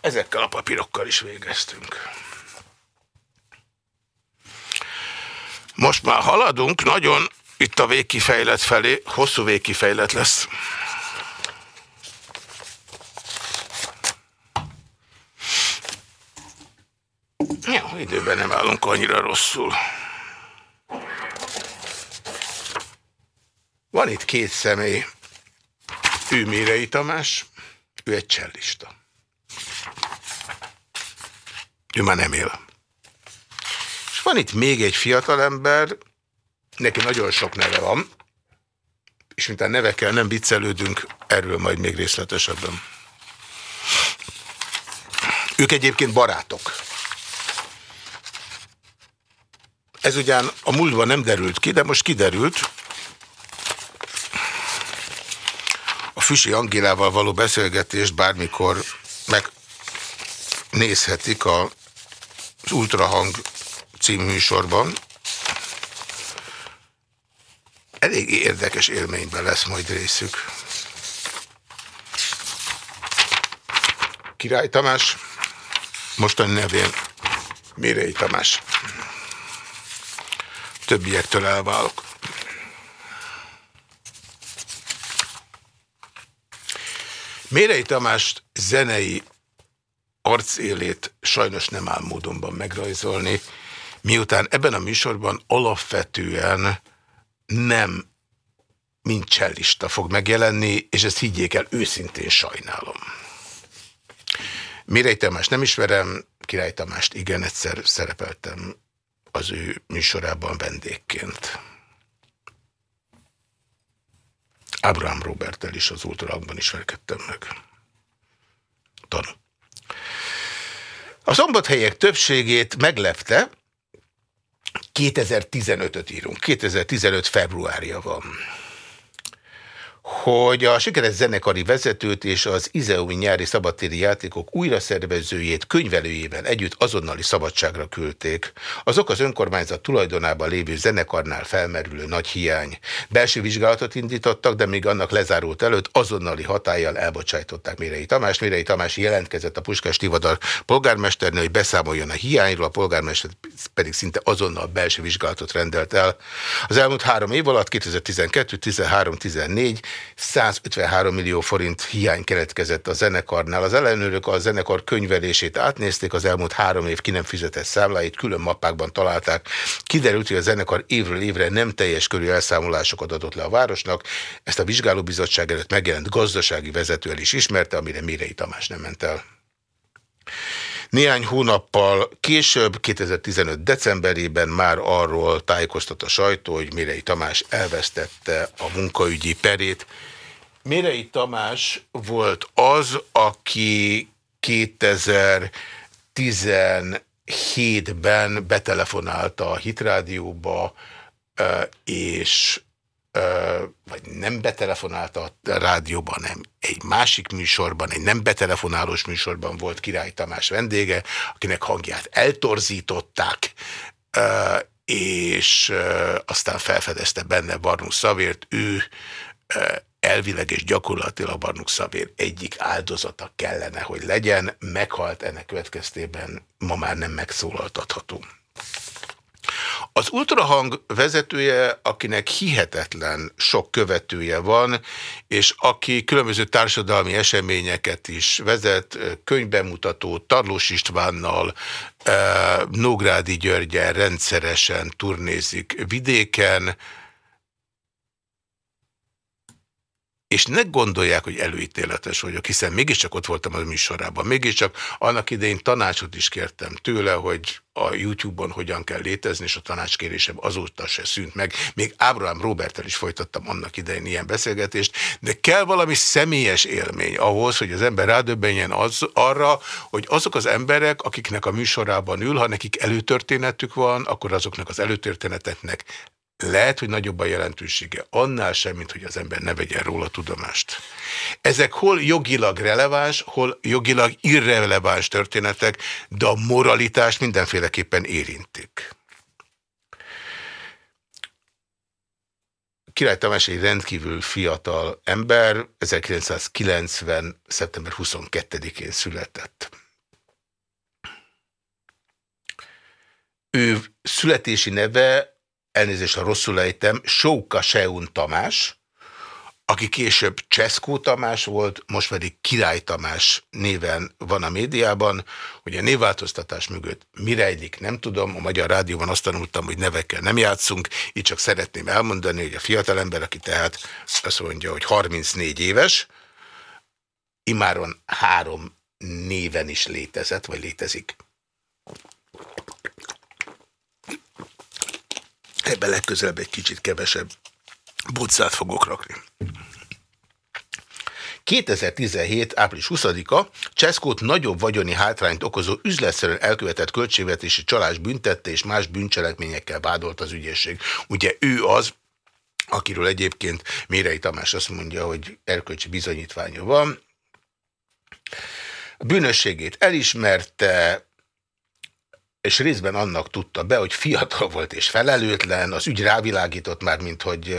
Ezekkel a papírokkal is végeztünk. Most már haladunk nagyon itt a végkifejlet felé, hosszú végkifejlet lesz. Jó, időben nem állunk annyira rosszul. Van itt két személy. Ő Mérei Tamás, ő egy csellista. Ő már nem él. Van itt még egy fiatalember, neki nagyon sok neve van, és mint a nevekkel nem viccelődünk, erről majd még részletesebben. Ők egyébként barátok. Ez ugyan a múltban nem derült ki, de most kiderült. A Füsi Angélával való beszélgetést bármikor megnézhetik az ultrahang című. Elég érdekes élményben lesz majd részük. Király Tamás, mostani nevén Mirei Tamás. többiektől elválok. Mérei Tamást zenei arcélét sajnos nem áll módonban megrajzolni, miután ebben a műsorban alapvetően nem mint csellista fog megjelenni, és ezt higgyék el, őszintén sajnálom. Mirei Tamás nem ismerem, Király Tamást igen, egyszer szerepeltem az ő műsorában vendégként. Abraham Robertel is az ultralakban ismerkedtem meg. Tanú. A szombathelyek többségét meglepte, 2015-öt írunk, 2015 februárja van hogy a sikeres zenekari vezetőt és az Izeumi nyári szabadtéri játékok újraszervezőjét könyvelőjében együtt azonnali szabadságra küldték. Azok az önkormányzat tulajdonában lévő zenekarnál felmerülő nagy hiány. Belső vizsgálatot indítottak, de még annak lezárult előtt azonnali hatállyal elbocsájtották Mérei Tamás. Mérei Tamás jelentkezett a Puskás Tivadar polgármesternő, hogy beszámoljon a hiányról, a polgármester pedig szinte azonnal belső vizsgálatot rendelt el. Az elmúlt három év alatt 2012, 13, 14 153 millió forint hiány keletkezett a zenekarnál. Az ellenőrök a zenekar könyvelését átnézték, az elmúlt három év ki nem fizetett számláit külön mappákban találták. Kiderült, hogy a zenekar évről évre nem teljes körű elszámolásokat adott le a városnak. Ezt a vizsgálóbizottság előtt megjelent gazdasági vezető is ismerte, amire Mirei Tamás nem ment el. Néhány hónappal később, 2015. decemberében már arról tájékoztat a sajtó, hogy Mirei Tamás elvesztette a munkaügyi perét. Mirei Tamás volt az, aki 2017-ben betelefonálta a Hitrádióba, és vagy nem betelefonálta a rádióban, nem. Egy másik műsorban, egy nem betelefonálós műsorban volt Király Tamás vendége, akinek hangját eltorzították, és aztán felfedezte benne Barnus Szavért, ő elvileg és gyakorlatilag Barnuk Szavér egyik áldozata kellene, hogy legyen, meghalt ennek következtében, ma már nem megszólaltatható. Az ultrahang vezetője, akinek hihetetlen sok követője van, és aki különböző társadalmi eseményeket is vezet, könyvbemutató Tarlós Istvánnal, Nógrádi Györgyel rendszeresen turnézik vidéken, és ne gondolják, hogy előítéletes vagyok, hiszen mégiscsak ott voltam a műsorában, mégiscsak annak idején tanácsot is kértem tőle, hogy a YouTube-on hogyan kell létezni, és a tanácskérésem azóta se szűnt meg. Még Ábrahám Robertel is folytattam annak idején ilyen beszélgetést, de kell valami személyes élmény ahhoz, hogy az ember rádöbbenjen az, arra, hogy azok az emberek, akiknek a műsorában ül, ha nekik előtörténetük van, akkor azoknak az előtörténeteknek lehet, hogy nagyobb a jelentősége. Annál sem, mint hogy az ember ne vegyen róla tudomást. Ezek hol jogilag releváns, hol jogilag irreleváns történetek, de a moralitást mindenféleképpen érintik. Király Tamás egy rendkívül fiatal ember, 1990. szeptember 22-én született. Ő születési neve elnézést, ha rosszul ejtem, Sóka Seun Tamás, aki később Cseszkó Tamás volt, most pedig Király Tamás néven van a médiában, hogy a névváltoztatás mögött mi rejlik, nem tudom. A Magyar Rádióban azt tanultam, hogy nevekkel nem játszunk, így csak szeretném elmondani, hogy a fiatalember, aki tehát azt mondja, hogy 34 éves, imáron három néven is létezett, vagy létezik. Ebben legközelebb egy kicsit kevesebb bucát fogok rakni. 2017. április 20-a Cseszkót nagyobb vagyoni hátrányt okozó üzletszerűen elkövetett költségvetési csalás büntette és más bűncselekményekkel vádolt az ügyészség. Ugye ő az, akiről egyébként Mérei Tamás azt mondja, hogy erkölcsi bizonyítványa van. A bűnösségét elismerte, és részben annak tudta be, hogy fiatal volt és felelőtlen, az ügy rávilágított már, mint hogy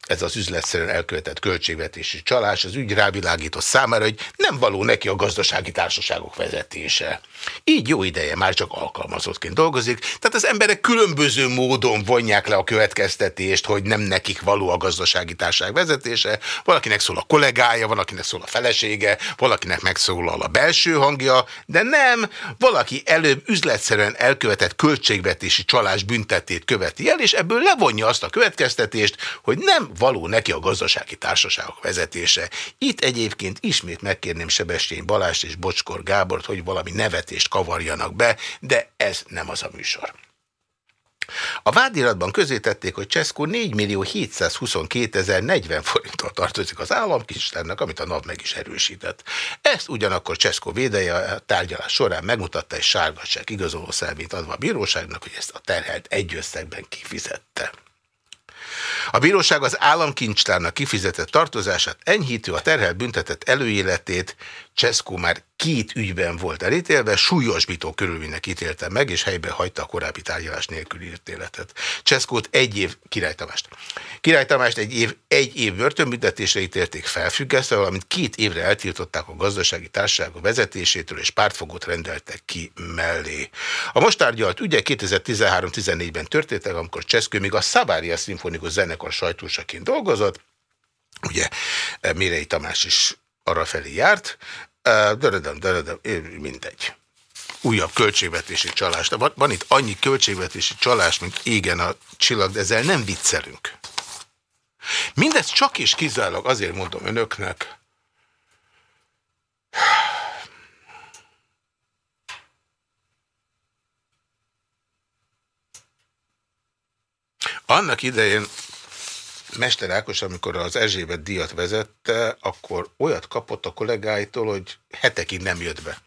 ez az üzletszerűen elkövetett költségvetési csalás, az ügy rávilágított számára, hogy nem való neki a gazdasági társaságok vezetése. Így jó ideje már csak alkalmazottként dolgozik, tehát az emberek különböző módon vonják le a következtetést, hogy nem nekik való a gazdasági társaság vezetése, valakinek szól a kollégája, valakinek szól a felesége, valakinek megszólal a belső hangja, de nem, valaki előbb üzletszerűen elkövetett költségvetési csalás büntetét követi el, és ebből levonja azt a következtetést, hogy nem való neki a gazdasági társaságok vezetése. Itt egyébként ismét megkérném Sebestyén Balást és Bocskor Gábort, hogy valami nevetést kavarjanak be, de ez nem az a műsor. A vádiratban közétették, hogy Cseszkó 4 millió 722 ezer 40 forinttal tartozik az államkincstárnak, amit a NAV meg is erősített. Ezt ugyanakkor Cseszkó védeje a tárgyalás során megmutatta egy sárgasság igazoló szelvényt adva a bíróságnak, hogy ezt a terhelt egy összegben kifizette. A bíróság az államkincstárnak kifizetett tartozását enyhítő a terhelt büntetett előéletét Cseszkó már két ügyben volt elítélve, súlyosbító körülménynek ítélte meg, és helybe hagyta a korábbi tárgyalás nélküli ítéletet. Cseszkót egy év, Király Tamást. Király Tamást egy év, egy év börtönbüntetésre ítélték felfüggesztve, valamint két évre eltiltották a gazdasági társaságok vezetésétől, és pártfogót rendeltek ki mellé. A most tárgyalt ügye 2013-14-ben történtek, amikor Cseszkő még a Szabária Szimfonikus Zenekar sajtósaként dolgozott, ugye Mirei Tamás is arra felé járt, Dörödöm, dörödöm, mindegy. Újabb költségvetési csalás. Van, van itt annyi költségvetési csalás, mint égen a csillag, de ezzel nem viccelünk. Mindezt csak is kizárólag azért mondom önöknek, Annak idején Mester Ákos, amikor az Erzsébet díjat vezette, akkor olyat kapott a kollégáitól, hogy hetekig nem jött be.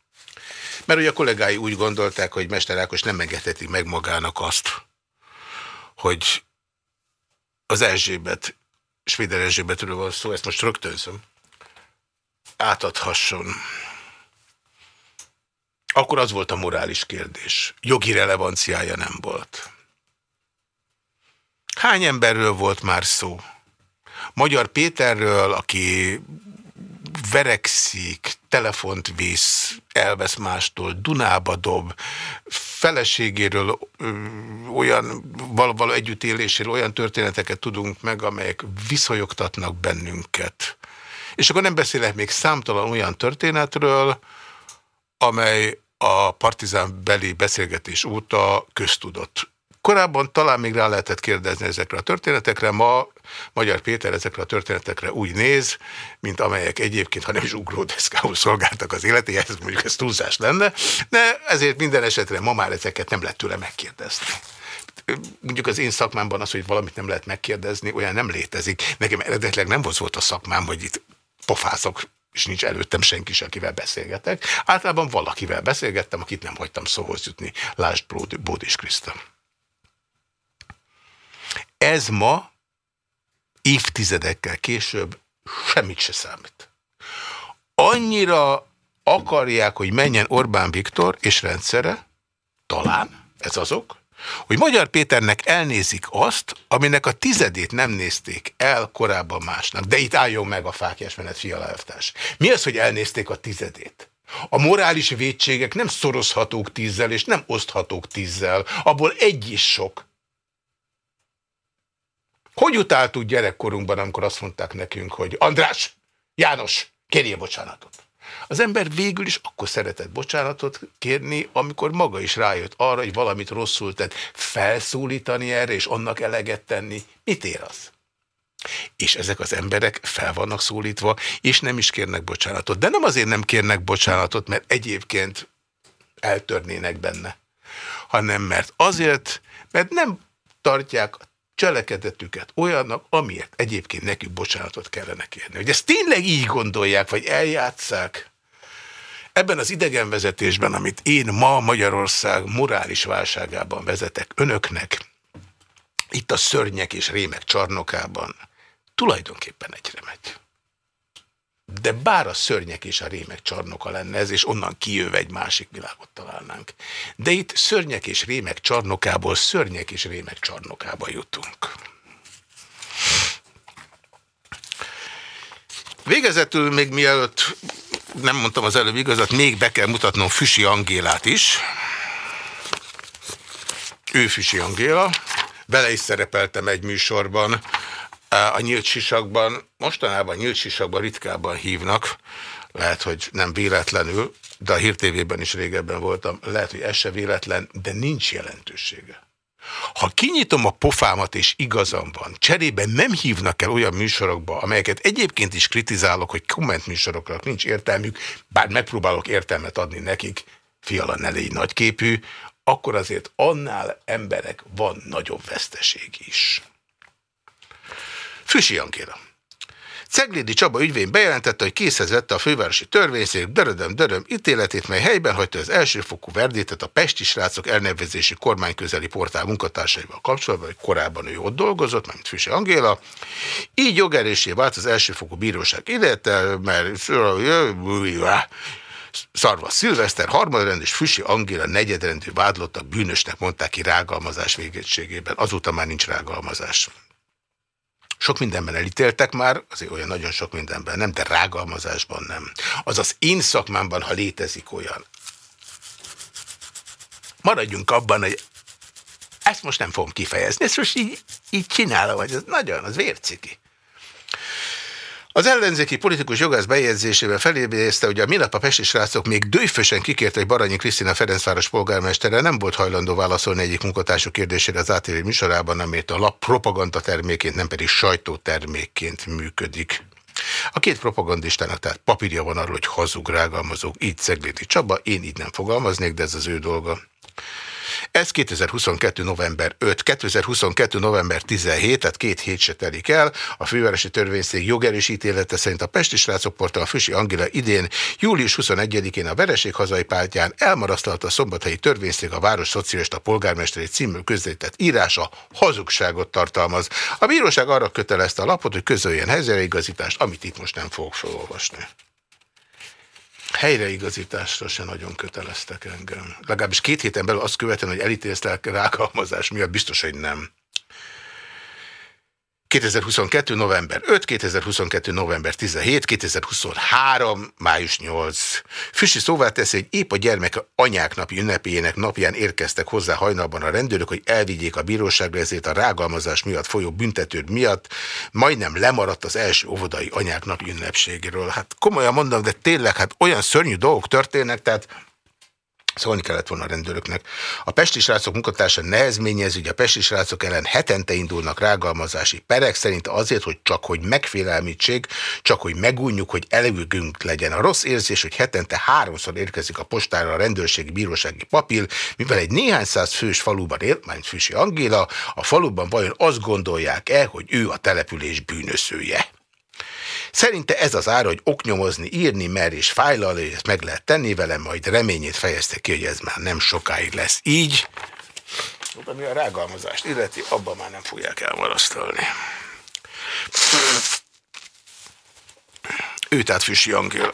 Mert ugye a kollégái úgy gondolták, hogy Mester Ákos nem engedheti meg magának azt, hogy az Erzsébet, Svéder Erzsébetről van szó, ezt most rögtönzöm, átadhasson. Akkor az volt a morális kérdés. Jogi relevanciája nem volt. Hány emberről volt már szó? Magyar Péterről, aki verekszik, telefont visz, elvesz mástól, Dunába dob, feleségéről olyan való együttéléséről olyan történeteket tudunk meg, amelyek viszonyogtatnak bennünket. És akkor nem beszélek még számtalan olyan történetről, amely a partizán beli beszélgetés óta köztudott. Korábban talán még rá lehetett kérdezni ezekre a történetekre, ma Magyar Péter ezekre a történetekre úgy néz, mint amelyek egyébként, ha nem is ugródeszkául szolgáltak az életéhez, mondjuk ez túlzás lenne, de ezért minden esetre ma már ezeket nem lehet tőle megkérdezni mondjuk az én szakmámban az, hogy valamit nem lehet megkérdezni, olyan nem létezik. Nekem eredetileg nem volt, volt a szakmám, hogy itt pofázok, és nincs előttem senki is, akivel beszélgetek. Általában valakivel beszélgettem, akit nem hagytam szóhoz jutni. Lásd Bódis Kriszta. Ez ma, évtizedekkel később semmit se számít. Annyira akarják, hogy menjen Orbán Viktor és rendszere, talán, ez azok, hogy Magyar Péternek elnézik azt, aminek a tizedét nem nézték el korábban másnak. De itt álljon meg a fákjás menet, fialaelvtárs. Mi az, hogy elnézték a tizedét? A morális védségek nem szorozhatók tízzel, és nem oszthatók tízzel. Abból egy is sok. Hogy utáltuk gyerekkorunkban, amikor azt mondták nekünk, hogy András, János, kérje bocsánatot. Az ember végül is akkor szeretett bocsánatot kérni, amikor maga is rájött arra, hogy valamit rosszul tett. Felszólítani erre, és annak eleget tenni. Mit ér az? És ezek az emberek fel vannak szólítva, és nem is kérnek bocsánatot. De nem azért nem kérnek bocsánatot, mert egyébként eltörnének benne, hanem mert azért, mert nem tartják cselekedetüket olyannak, amiért egyébként nekünk bocsánatot kellene kérni. Hogy ezt tényleg így gondolják, vagy eljátszák? Ebben az idegenvezetésben, amit én ma Magyarország morális válságában vezetek önöknek, itt a szörnyek és rémek csarnokában, tulajdonképpen egyre megy. De bár a szörnyek és a rémek csarnoka lenne ez, és onnan kijöve egy másik világot találnánk. De itt szörnyek és rémek csarnokából szörnyek és rémek csarnokába jutunk. Végezetül még mielőtt nem mondtam az előbb igazat, még be kell mutatnom Füsi Angélát is. Ő Füsi Angéla. Vele is szerepeltem egy műsorban, a nyílt sisakban. Mostanában nyílt sisakban ritkában hívnak, lehet, hogy nem véletlenül, de a hírtévében is régebben voltam, lehet, hogy ez se véletlen, de nincs jelentősége. Ha kinyitom a pofámat és igazam van, cserében nem hívnak el olyan műsorokba, amelyeket egyébként is kritizálok, hogy kommentműsorokra nincs értelmük, bár megpróbálok értelmet adni nekik, fiala ne légy nagyképű, akkor azért annál emberek van nagyobb veszteség is. Füsi Jankéra. Ceglédi Csaba ügyvény bejelentette, hogy készhez vette a fővárosi törvényszék dörödöm döröm ítéletét, mely helyben hagyta az elsőfokú verdétet a Pesti srácok elnevezési kormányközeli portál munkatársaival kapcsolatban, hogy korábban ő ott dolgozott, mint Füsi Angéla. Így jogerősé vált az elsőfokú bíróság élete, mert Szarva Szilveszter harmadrend és Füsi Angéla negyedrendű vádlottak bűnösnek mondták ki rágalmazás végétségében. Azóta már nincs rágalmazás. Sok mindenben elítéltek már, azért olyan nagyon sok mindenben nem, de rágalmazásban nem. Azaz én szakmámban, ha létezik olyan. Maradjunk abban, hogy ezt most nem fogom kifejezni, ezt most így, így csinálom, hogy ez nagyon, az vérciki. Az ellenzéki politikus jogász bejegyzésében felébézte, hogy a minap a pesti srácok még dőfösen kikért, hogy Baranyi Krisztina Ferencváros polgármestere nem volt hajlandó válaszolni egyik munkatársuk kérdésére az átérő műsorában, amért a lap propaganda terméként, nem pedig sajtótermékként működik. A két propagandistának tehát papírja van arról, hogy hazug rágalmazók, így Szeglédi Csaba, én így nem fogalmaznék, de ez az ő dolga. Ez 2022. november 5, 2022. november 17, tehát két hét se telik el. A fővárosi törvényszék jogerős ítélete szerint a Pesti Srácok Portál Füsi Angela idén július 21-én a Vereség hazai páltján elmarasztalta a szombathelyi törvényszék a város szocialista polgármesteri című közzétett írása hazugságot tartalmaz. A bíróság arra kötelezte a lapot, hogy közöljen helyzereigazítást, amit itt most nem fogok felolvasni helyreigazításra se nagyon köteleztek engem. Legalábbis két héten belül azt követően, hogy elítélztek rákalmazás miatt, biztos, hogy nem. 2022. november 5, 2022. november 17, 2023. május 8. Füsi szóvá teszi, hogy épp a gyermek anyák napi ünnepéjének napján érkeztek hozzá hajnalban a rendőrök, hogy elvigyék a bíróságra, ezért a rágalmazás miatt folyó büntetőd miatt majdnem lemaradt az első óvodai anyák napi ünnepségéről. Hát komolyan mondom, de tényleg hát olyan szörnyű dolgok történnek, tehát Szólni kellett volna a rendőröknek. A pesti srácok munkatársa nehezményez, hogy a pesti srácok ellen hetente indulnak rágalmazási perek szerint azért, hogy csak hogy megfélelmítség, csak hogy megújjuk, hogy elevőgünk legyen. A rossz érzés, hogy hetente háromszor érkezik a postára a rendőrségi bírósági papír, mivel egy néhány száz fős faluban él, majd Füsi Angéla, a faluban vajon azt gondolják-e, hogy ő a település bűnösője. Szerinte ez az ára, hogy oknyomozni, írni mer és fájlalni, hogy ezt meg lehet tenni vele, majd reményét fejezte ki, hogy ez már nem sokáig lesz így. Ami a rágalmazást illeti, abban már nem fogják elmarasztalni. Ő tehát Füsi Angél.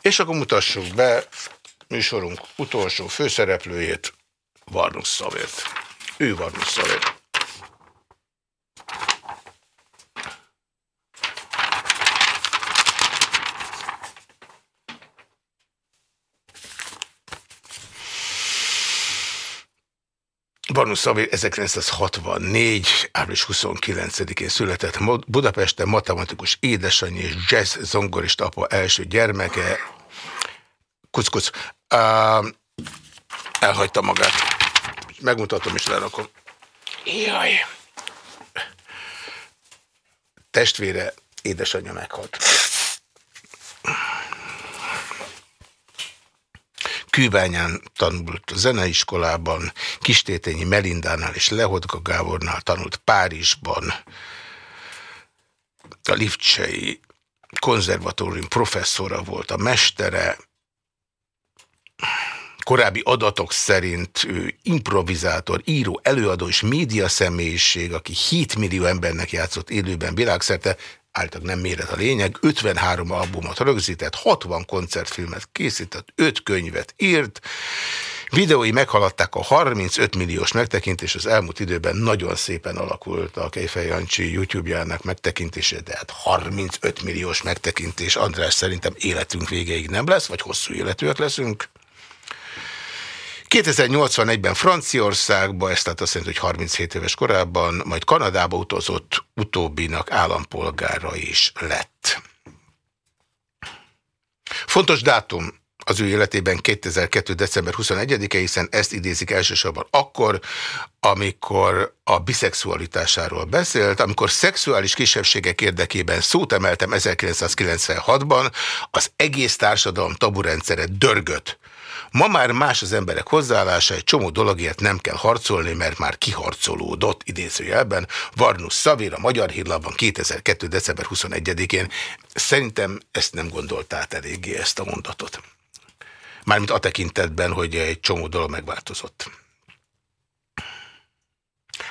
És akkor mutassuk be műsorunk utolsó főszereplőjét, Varnus Szavért. Ő Varnus Szavért. Barnusz Szavér 1964. április 29-én született Budapesten matematikus édesanyja és jazz zongorista apa első gyermeke. Kuckuc. Uh, elhagyta magát. Megmutatom és lerakom. Jaj. Testvére, édesanyja meghalt. Kőbányán tanult zeneiskolában, Kistétényi Melindánál és Lehodka Gábornál tanult Párizsban, a Liftsei konzervatórium professzora volt, a mestere, korábbi adatok szerint ő improvizátor, író, előadó és média személyiség, aki 7 millió embernek játszott élőben világszerte, általában nem méret a lényeg, 53 albumot rögzített, 60 koncertfilmet készített, 5 könyvet írt, Videói meghaladták a 35 milliós megtekintés, az elmúlt időben nagyon szépen alakult a Kejfej Jancsi YouTube-jának megtekintése, de hát 35 milliós megtekintés, András szerintem életünk végéig nem lesz, vagy hosszú életűek leszünk. 2081-ben Franciaországba, ezt tehát azt jelenti, hogy 37 éves korában, majd Kanadába utazott utóbbinak állampolgára is lett. Fontos dátum, az ő életében 2002. december 21-e, hiszen ezt idézik elsősorban akkor, amikor a biszexualitásáról beszélt, amikor szexuális kisebbségek érdekében szót emeltem 1996-ban, az egész társadalom taburendszere dörgött. Ma már más az emberek hozzáállása, egy csomó dologért nem kell harcolni, mert már kiharcolódott idézőjelben. Varnus Szavér a Magyar Hírlapban 2002. december 21-én. Szerintem ezt nem gondoltál eléggé ezt a mondatot. Mármint a tekintetben, hogy egy csomó dolog megváltozott.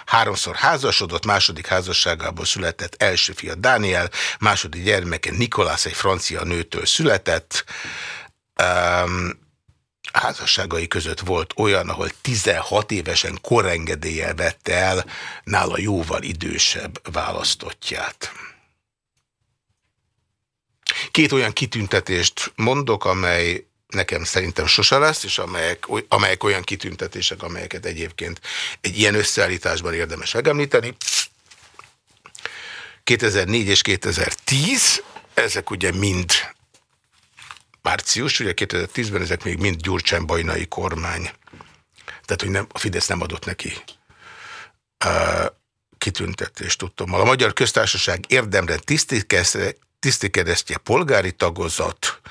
Háromszor házasodott, második házasságából született első fia Dániel, második gyermeke Nikolász egy francia nőtől született. Um, házasságai között volt olyan, ahol 16 évesen korengedéllyel vette el nála jóval idősebb választottját. Két olyan kitüntetést mondok, amely nekem szerintem sose lesz, és amelyek, amelyek olyan kitüntetések, amelyeket egyébként egy ilyen összeállításban érdemes megemlíteni. 2004 és 2010, ezek ugye mind március, ugye 2010-ben ezek még mind Gyurcsán bajnai kormány. Tehát, hogy nem, a Fidesz nem adott neki uh, kitüntetést, tudtam. A Magyar Köztársaság érdemre tisztikeresztje polgári tagozat,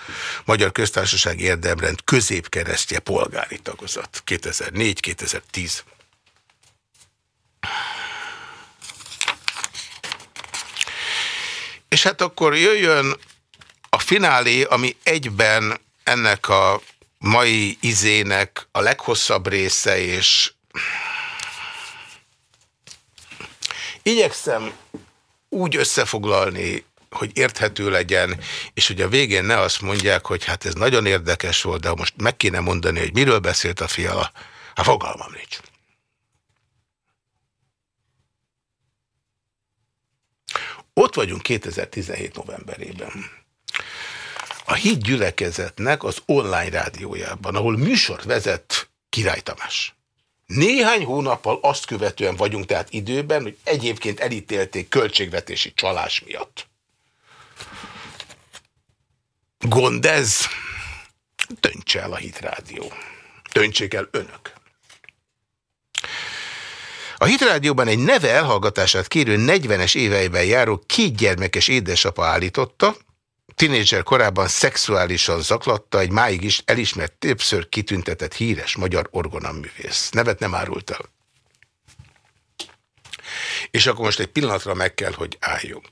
Magyar Köztársaság érdemrend középkeresztje polgári tagozat 2004-2010. És hát akkor jöjjön finálé, ami egyben ennek a mai izének a leghosszabb része, és igyekszem úgy összefoglalni hogy érthető legyen, és hogy a végén ne azt mondják, hogy hát ez nagyon érdekes volt, de most meg kéne mondani, hogy miről beszélt a fiala, hát fogalmam nincs. Ott vagyunk 2017 novemberében. A híd gyülekezetnek az online rádiójában, ahol műsort vezet Király Tamás. Néhány hónappal azt követően vagyunk tehát időben, hogy egyébként elítélték költségvetési csalás miatt. Gond ez? Döntse el a hitrádió. Döntsék el önök. A hitrádióban egy neve elhallgatását kérő 40-es éveiben járó két gyermekes édesapa állította, tinédzser korában szexuálisan zaklatta egy máig is elismert többször kitüntetett híres magyar orgonaművész. Nevet nem árult el. És akkor most egy pillanatra meg kell, hogy álljunk.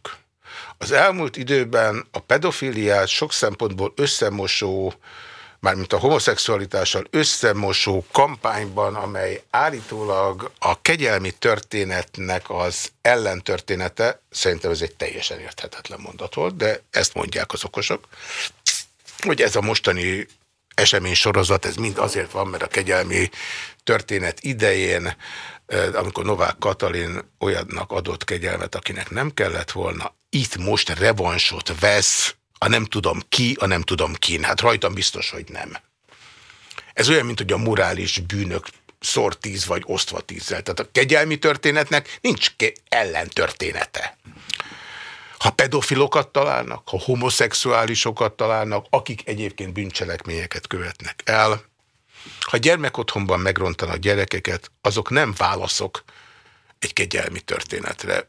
Az elmúlt időben a pedofiliát sok szempontból összemosó, mármint a homoszexualitással összemosó kampányban, amely állítólag a kegyelmi történetnek az ellentörténete, szerintem ez egy teljesen érthetetlen mondat volt, de ezt mondják az okosok, hogy ez a mostani esemény sorozat, ez mind azért van, mert a kegyelmi történet idején amikor Novák Katalin olyannak adott kegyelmet, akinek nem kellett volna, itt most revansot vesz a nem tudom ki, a nem tudom ki. Hát rajtam biztos, hogy nem. Ez olyan, mint hogy a morális bűnök szor tíz vagy osztva tízzel. Tehát a kegyelmi történetnek nincs ellentörténete. Ha pedofilokat találnak, ha homoszexuálisokat találnak, akik egyébként bűncselekményeket követnek el, ha gyermekotthonban megrontanak gyerekeket, azok nem válaszok egy kegyelmi történetre.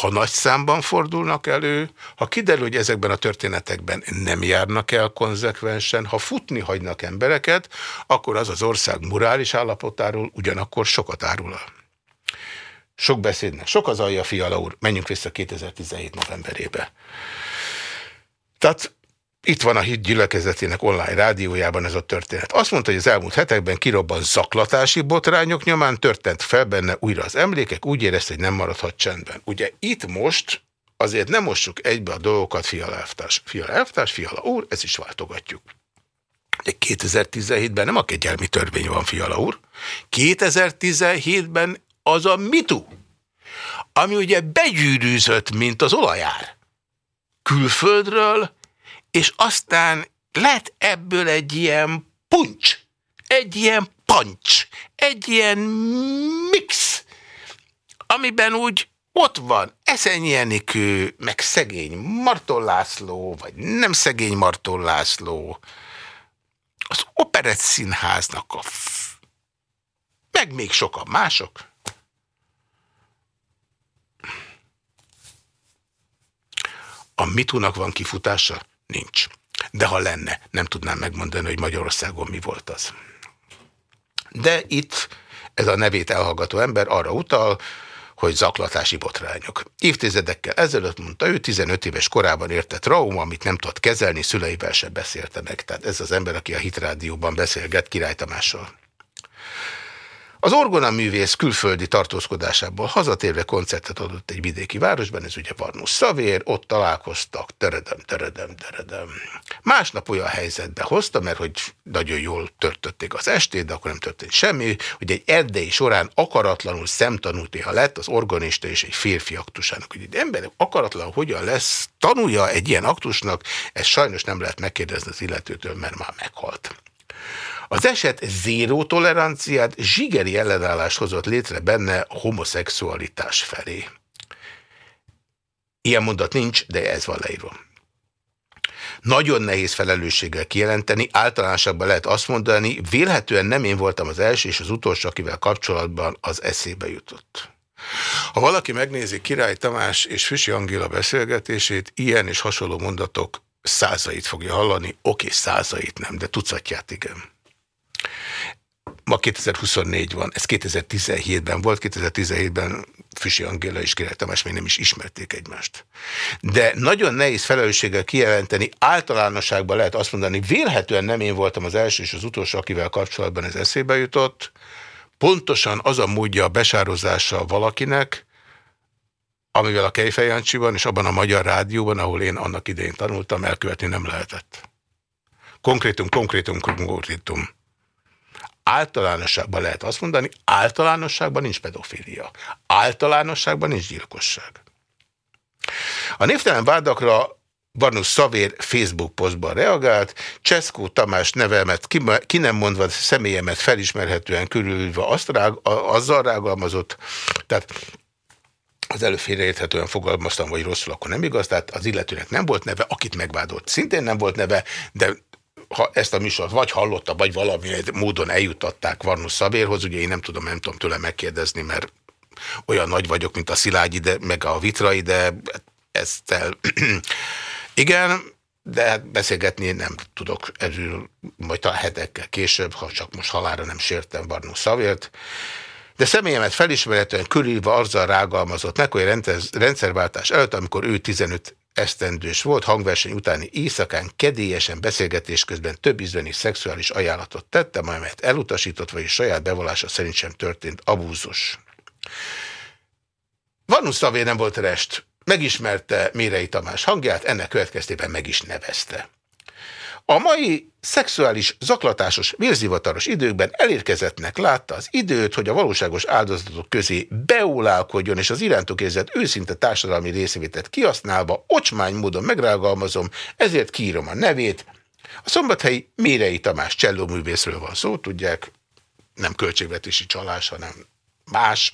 Ha nagy számban fordulnak elő, ha kiderül, hogy ezekben a történetekben nem járnak el konzekvensen, ha futni hagynak embereket, akkor az az ország morális állapotáról ugyanakkor sokat árul el. Sok beszédnek, sok az alja, Fiala úr, menjünk vissza 2017 novemberébe. Tehát itt van a hit gyülekezetének online rádiójában ez a történet. Azt mondta, hogy az elmúlt hetekben kirobban zaklatási botrányok nyomán történt fel benne újra az emlékek, úgy érezte, hogy nem maradhat csendben. Ugye itt most azért nem mossuk egybe a dolgokat, fiala elvtárs. Fiala elvtárs, fiala úr, ezt is váltogatjuk. De 2017-ben nem a kegyelmi törvény van, fiala úr. 2017-ben az a mitu, ami ugye begyűrűzött, mint az olajár külföldről, és aztán lett ebből egy ilyen puncs, egy ilyen pancs, egy ilyen mix, amiben úgy ott van Eszenyi Enikő, meg szegény Marton László, vagy nem szegény Marton László, az Operett Színháznak a meg még sokan mások. A mitúnak van kifutása? Nincs. De ha lenne, nem tudnám megmondani, hogy Magyarországon mi volt az. De itt ez a nevét elhallgató ember arra utal, hogy zaklatási botrányok. Évtizedekkel ezelőtt mondta ő, 15 éves korában érte trauma, amit nem tudott kezelni, szüleivel sem beszélte meg. Tehát ez az ember, aki a hitrádióban beszélget Király Tamással. Az orgona művész külföldi tartózkodásából hazatérve koncertet adott egy vidéki városban, ez ugye Varnus Szavér, ott találkoztak, teredem, teredem, teredem. Másnap olyan helyzetbe hozta, mert hogy nagyon jól törtötték az estét, de akkor nem történt semmi, hogy egy erdei során akaratlanul szemtanútéha lett az organista és egy férfi aktusának. Hogy egy ember akaratlan hogyan lesz tanulja egy ilyen aktusnak, ezt sajnos nem lehet megkérdezni az illetőtől, mert már meghalt. Az eset zéró toleranciát, zsigeri ellenállást hozott létre benne homoszexualitás felé. Ilyen mondat nincs, de ez van leírva. Nagyon nehéz felelősséggel kijelenteni, általánosabban lehet azt mondani, vélhetően nem én voltam az első és az utolsó, akivel kapcsolatban az eszébe jutott. Ha valaki megnézi Király Tamás és Füsi Angéla beszélgetését, ilyen és hasonló mondatok százait fogja hallani, oké, százait nem, de tucatját igen. Ma 2024 van, ez 2017-ben volt, 2017-ben Füsi Angéla és Király Tamás még nem is ismerték egymást. De nagyon nehéz felelősséggel kijelenteni, általánosságban lehet azt mondani, vélhetően nem én voltam az első és az utolsó, akivel kapcsolatban ez eszébe jutott, pontosan az a módja a besározása valakinek, amivel a Kejfejancsiban és abban a Magyar Rádióban, ahol én annak idején tanultam, elkövetni nem lehetett. Konkrétum, konkrétum, konkrétum általánosságban lehet azt mondani, általánosságban nincs pedofília. Általánosságban nincs gyilkosság. A névtelen vádakra Barnusz Szavér Facebook posztban reagált, Cseszkó Tamás nevemet, ki, nem mondva személyemet felismerhetően körülülve azt rág, azzal rágalmazott, tehát az előbb félreérthetően fogalmaztam, hogy rosszul, akkor nem igaz, tehát az illetőnek nem volt neve, akit megvádolt, szintén nem volt neve, de ha ezt a műsort vagy hallotta, vagy valami módon eljutatták Varnus Szabérhoz, ugye én nem tudom, nem tudom tőle megkérdezni, mert olyan nagy vagyok, mint a Szilágyi, de, meg a Vitrai, de ezt el... Igen, de hát beszélgetni nem tudok erről, majd talán hetekkel később, ha csak most halára nem sértem Varnus Szavért, de személyemet felismerhetően körülve azzal rágalmazott meg, hogy rendszerváltás előtt, amikor ő 15 esztendős volt, hangverseny utáni éjszakán kedélyesen beszélgetés közben több ízben is szexuális ajánlatot tettem, amelyet elutasított, vagyis saját bevallása szerint sem történt abúzus. Vanusz Szavé nem volt rest, megismerte Mérei Tamás hangját, ennek következtében meg is nevezte. A mai szexuális, zaklatásos, vérzivataros időkben elérkezettnek látta az időt, hogy a valóságos áldozatok közé beólálkodjon, és az irántok érzett őszinte társadalmi részvételt kihasználva, ocsmány módon megrágalmazom, ezért kiírom a nevét. A szombathelyi Mérei Tamás csellóművészről van szó, tudják, nem költségvetési csalás, hanem más.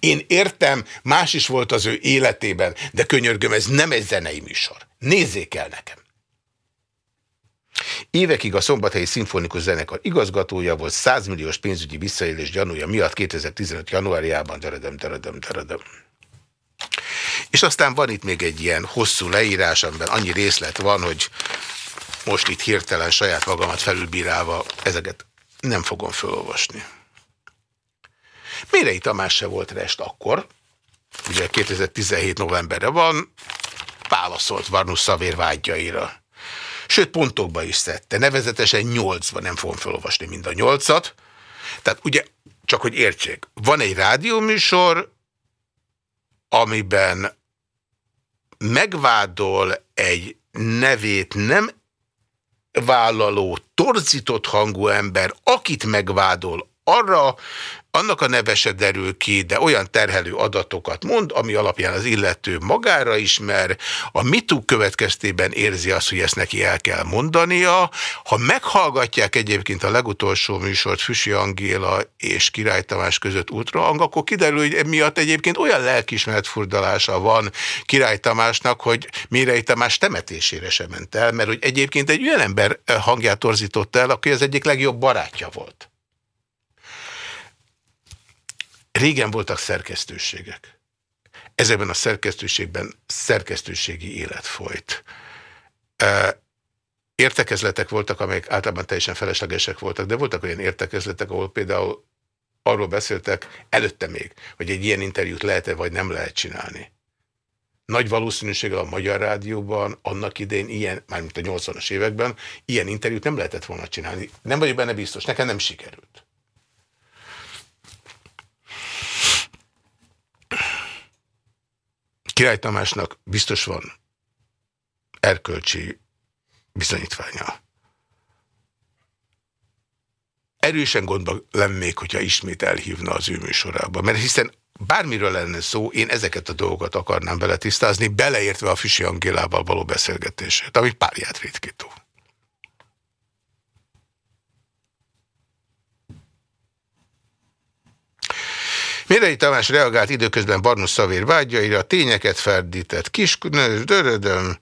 Én értem, más is volt az ő életében, de könyörgöm, ez nem egy zenei műsor. Nézzék el nekem. Évekig a Szombathelyi Szimfonikus Zenekar igazgatója volt 100 milliós pénzügyi visszaélés gyanúja miatt 2015. januárjában. Deredem, deredem, deredem. És aztán van itt még egy ilyen hosszú leírás, amiben annyi részlet van, hogy most itt hirtelen saját magamat felülbírálva ezeket nem fogom felolvasni. Mérei Tamás se volt rest akkor, ugye 2017 novemberre van, válaszolt Varnus Szavér vágyjaira. Sőt, pontokba is szedte. Nevezetesen nyolcba nem fogom felolvasni mind a nyolcat. Tehát ugye, csak hogy értsék, van egy rádióműsor, amiben megvádol egy nevét nem vállaló, torzított hangú ember, akit megvádol, arra annak a neve se derül ki, de olyan terhelő adatokat mond, ami alapján az illető magára ismer, a mitu következtében érzi azt, hogy ezt neki el kell mondania. Ha meghallgatják egyébként a legutolsó műsort Füsi Angéla és Király Tamás között ultrahang, akkor kiderül, hogy emiatt egyébként olyan lelkismert furdalása van Király Tamásnak, hogy Mirei Tamás temetésére sem ment el, mert hogy egyébként egy olyan ember hangját torzított el, aki az egyik legjobb barátja volt. Régen voltak szerkesztőségek. Ezekben a szerkesztőségben szerkesztőségi élet folyt. Értekezletek voltak, amelyek általában teljesen feleslegesek voltak, de voltak olyan értekezletek, ahol például arról beszéltek, előtte még, hogy egy ilyen interjút lehet-e vagy nem lehet csinálni. Nagy valószínűséggel a Magyar Rádióban annak idején ilyen, mármint a 80-as években, ilyen interjút nem lehetett volna csinálni. Nem vagyok benne biztos, nekem nem sikerült. Király Tamásnak biztos van erkölcsi bizonyítványa. Erősen gondba lennék, hogyha ismét elhívna az ő műsorába, mert hiszen bármiről lenne szó, én ezeket a dolgokat akarnám vele tisztázni, beleértve a Füsi Angélával való beszélgetését, ami párját ritkító. Mérei Tamás reagált időközben Barnusz Szavér vágyaira, tényeket ferdített, kis, dörödöm,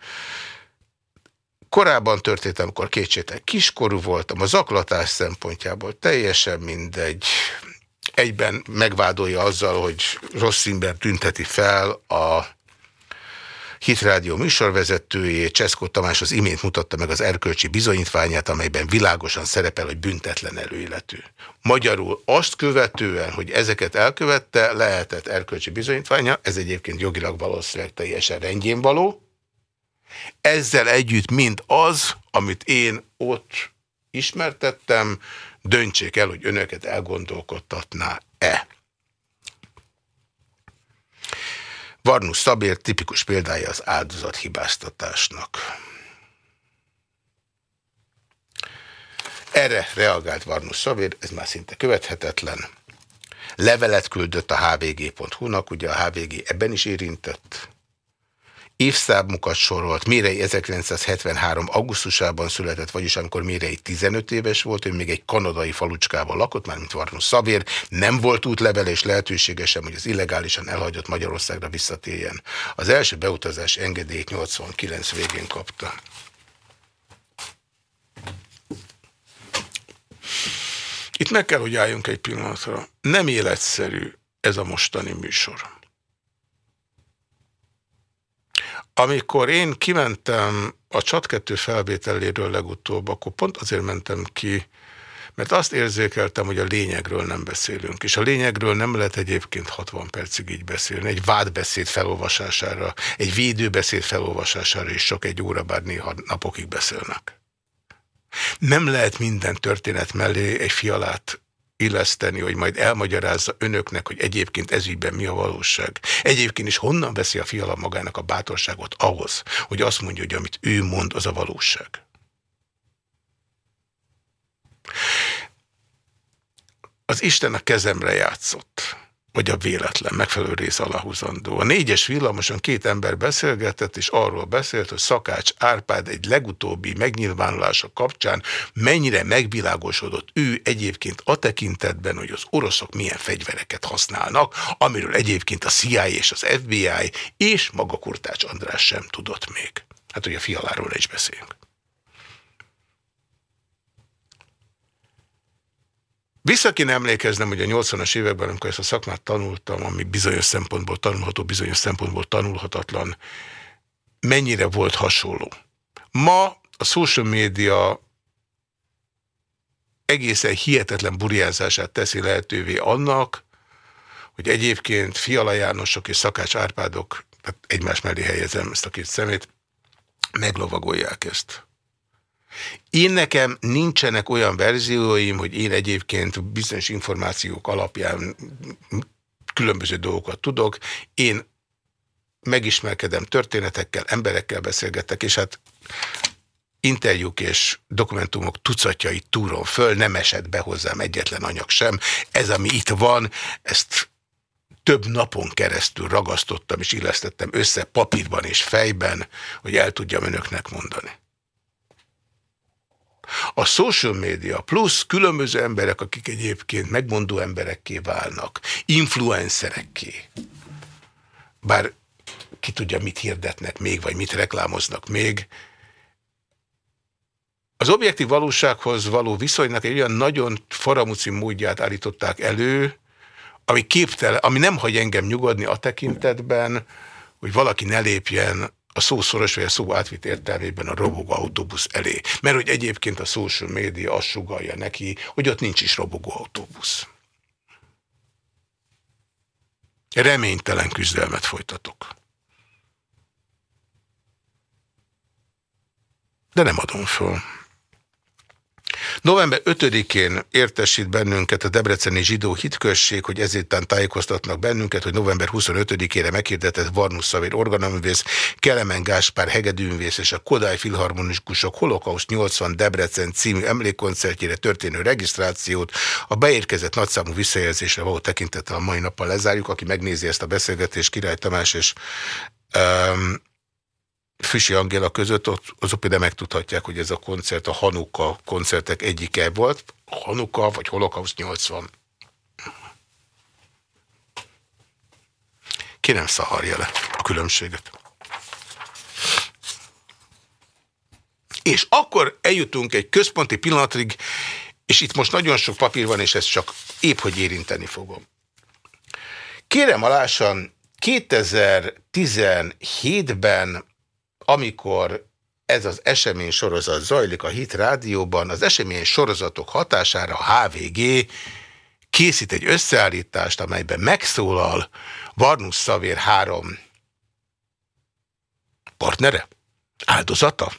Korábban történt, amikor kétségtek kiskorú voltam, a zaklatás szempontjából teljesen mindegy. Egyben megvádolja azzal, hogy rossz színben tünteti fel a Hitrádió műsorvezetőjét, Cseszkó Tamás az imént mutatta meg az erkölcsi bizonyítványát, amelyben világosan szerepel, hogy büntetlen előéletű. Magyarul azt követően, hogy ezeket elkövette, lehetett erkölcsi bizonyítványa, ez egyébként jogilag valószínűleg teljesen rendjén való. Ezzel együtt mind az, amit én ott ismertettem, döntsék el, hogy önöket elgondolkodtatná-e. Varnus Szabér tipikus példája az áldozathibáztatásnak. Erre reagált Varnus Szabér, ez már szinte követhetetlen. Levelet küldött a hvg.hu-nak, ugye a HVG ebben is érintett évszámokat sorolt. Mérei 1973. augusztusában született, vagyis amikor Mérei 15 éves volt, ő még egy kanadai falucskában lakott, már mint Varnus Szavér, nem volt útlevel és lehetősége sem, hogy az illegálisan elhagyott Magyarországra visszatérjen. Az első beutazás engedélyt 89 végén kapta. Itt meg kell, hogy álljunk egy pillanatra. Nem életszerű ez a mostani műsor. Amikor én kimentem a csat 2 felvételéről legutóbb, akkor pont azért mentem ki, mert azt érzékeltem, hogy a lényegről nem beszélünk. És a lényegről nem lehet egyébként 60 percig így beszélni. Egy vádbeszéd felolvasására, egy védőbeszéd felolvasására is csak egy óra, bár néha napokig beszélnek. Nem lehet minden történet mellé egy fialát illeszteni, hogy majd elmagyarázza önöknek, hogy egyébként ezügyben mi a valóság. Egyébként is honnan veszi a fiala magának a bátorságot ahhoz, hogy azt mondja, hogy amit ő mond, az a valóság. Az Isten a kezemre játszott vagy a véletlen megfelelő rész alahúzandó. A négyes villamoson két ember beszélgetett, és arról beszélt, hogy Szakács Árpád egy legutóbbi megnyilvánulása kapcsán mennyire megvilágosodott ő egyébként a tekintetben, hogy az oroszok milyen fegyvereket használnak, amiről egyébként a CIA és az FBI és maga Kurtács András sem tudott még. Hát ugye a fialáról is beszélünk. Vissza kéne emlékeznem, hogy a 80-as években, amikor ezt a szakmát tanultam, ami bizonyos szempontból tanulható, bizonyos szempontból tanulhatatlan, mennyire volt hasonló. Ma a social media egészen hihetetlen burjázását teszi lehetővé annak, hogy egyébként Fiala Jánosok és Szakács Árpádok, tehát egymás mellé helyezem ezt a két szemét, meglovagolják ezt. Én nekem nincsenek olyan verzióim, hogy én egyébként bizonyos információk alapján különböző dolgokat tudok. Én megismerkedem történetekkel, emberekkel beszélgetek, és hát interjúk és dokumentumok tucatjai túron föl, nem esett be hozzám egyetlen anyag sem. Ez, ami itt van, ezt több napon keresztül ragasztottam és illesztettem össze papírban és fejben, hogy el tudjam önöknek mondani. A social media plusz különböző emberek, akik egyébként megmondó emberekké válnak, influencerekké, bár ki tudja, mit hirdetnek még, vagy mit reklámoznak még, az objektív valósághoz való viszonynak egy olyan nagyon faramuci módját állították elő, ami képtelen, ami nem hagy engem nyugodni a tekintetben, hogy valaki ne lépjen a szó szoros vagy a szó átvitt értelmében a robogó autóbusz elé. Mert hogy egyébként a social média azt sugalja neki, hogy ott nincs is robogó autóbusz. Reménytelen küzdelmet folytatok. De nem adom föl. November 5-én értesít bennünket a Debreceni Zsidó Hitközség, hogy ezért tájékoztatnak bennünket, hogy november 25-ére meghirdetett Varnus Szavér organoművész, Kelemen Gáspár hegedűművész és a Kodály Filharmonikusok Holokauszt 80 Debrecen című emlékkoncertjére történő regisztrációt a beérkezett nagyszámú visszajelzésre való tekintettel a mai nappal lezárjuk. Aki megnézi ezt a beszélgetést, Király Tamás és um, Füsi Angéla között, ott, azok például megtudhatják, hogy ez a koncert a Hanuka koncertek egyike volt. Hanuka vagy Holocaust 80. Ki nem szaharja le a különbséget. És akkor eljutunk egy központi pillanatig, és itt most nagyon sok papír van, és ezt csak épp hogy érinteni fogom. Kérem alásan 2017-ben amikor ez az esemény sorozat zajlik a Hit Rádióban, az esemény sorozatok hatására a HVG készít egy összeállítást, amelyben megszólal Varnus Szavér három partnere, áldozata,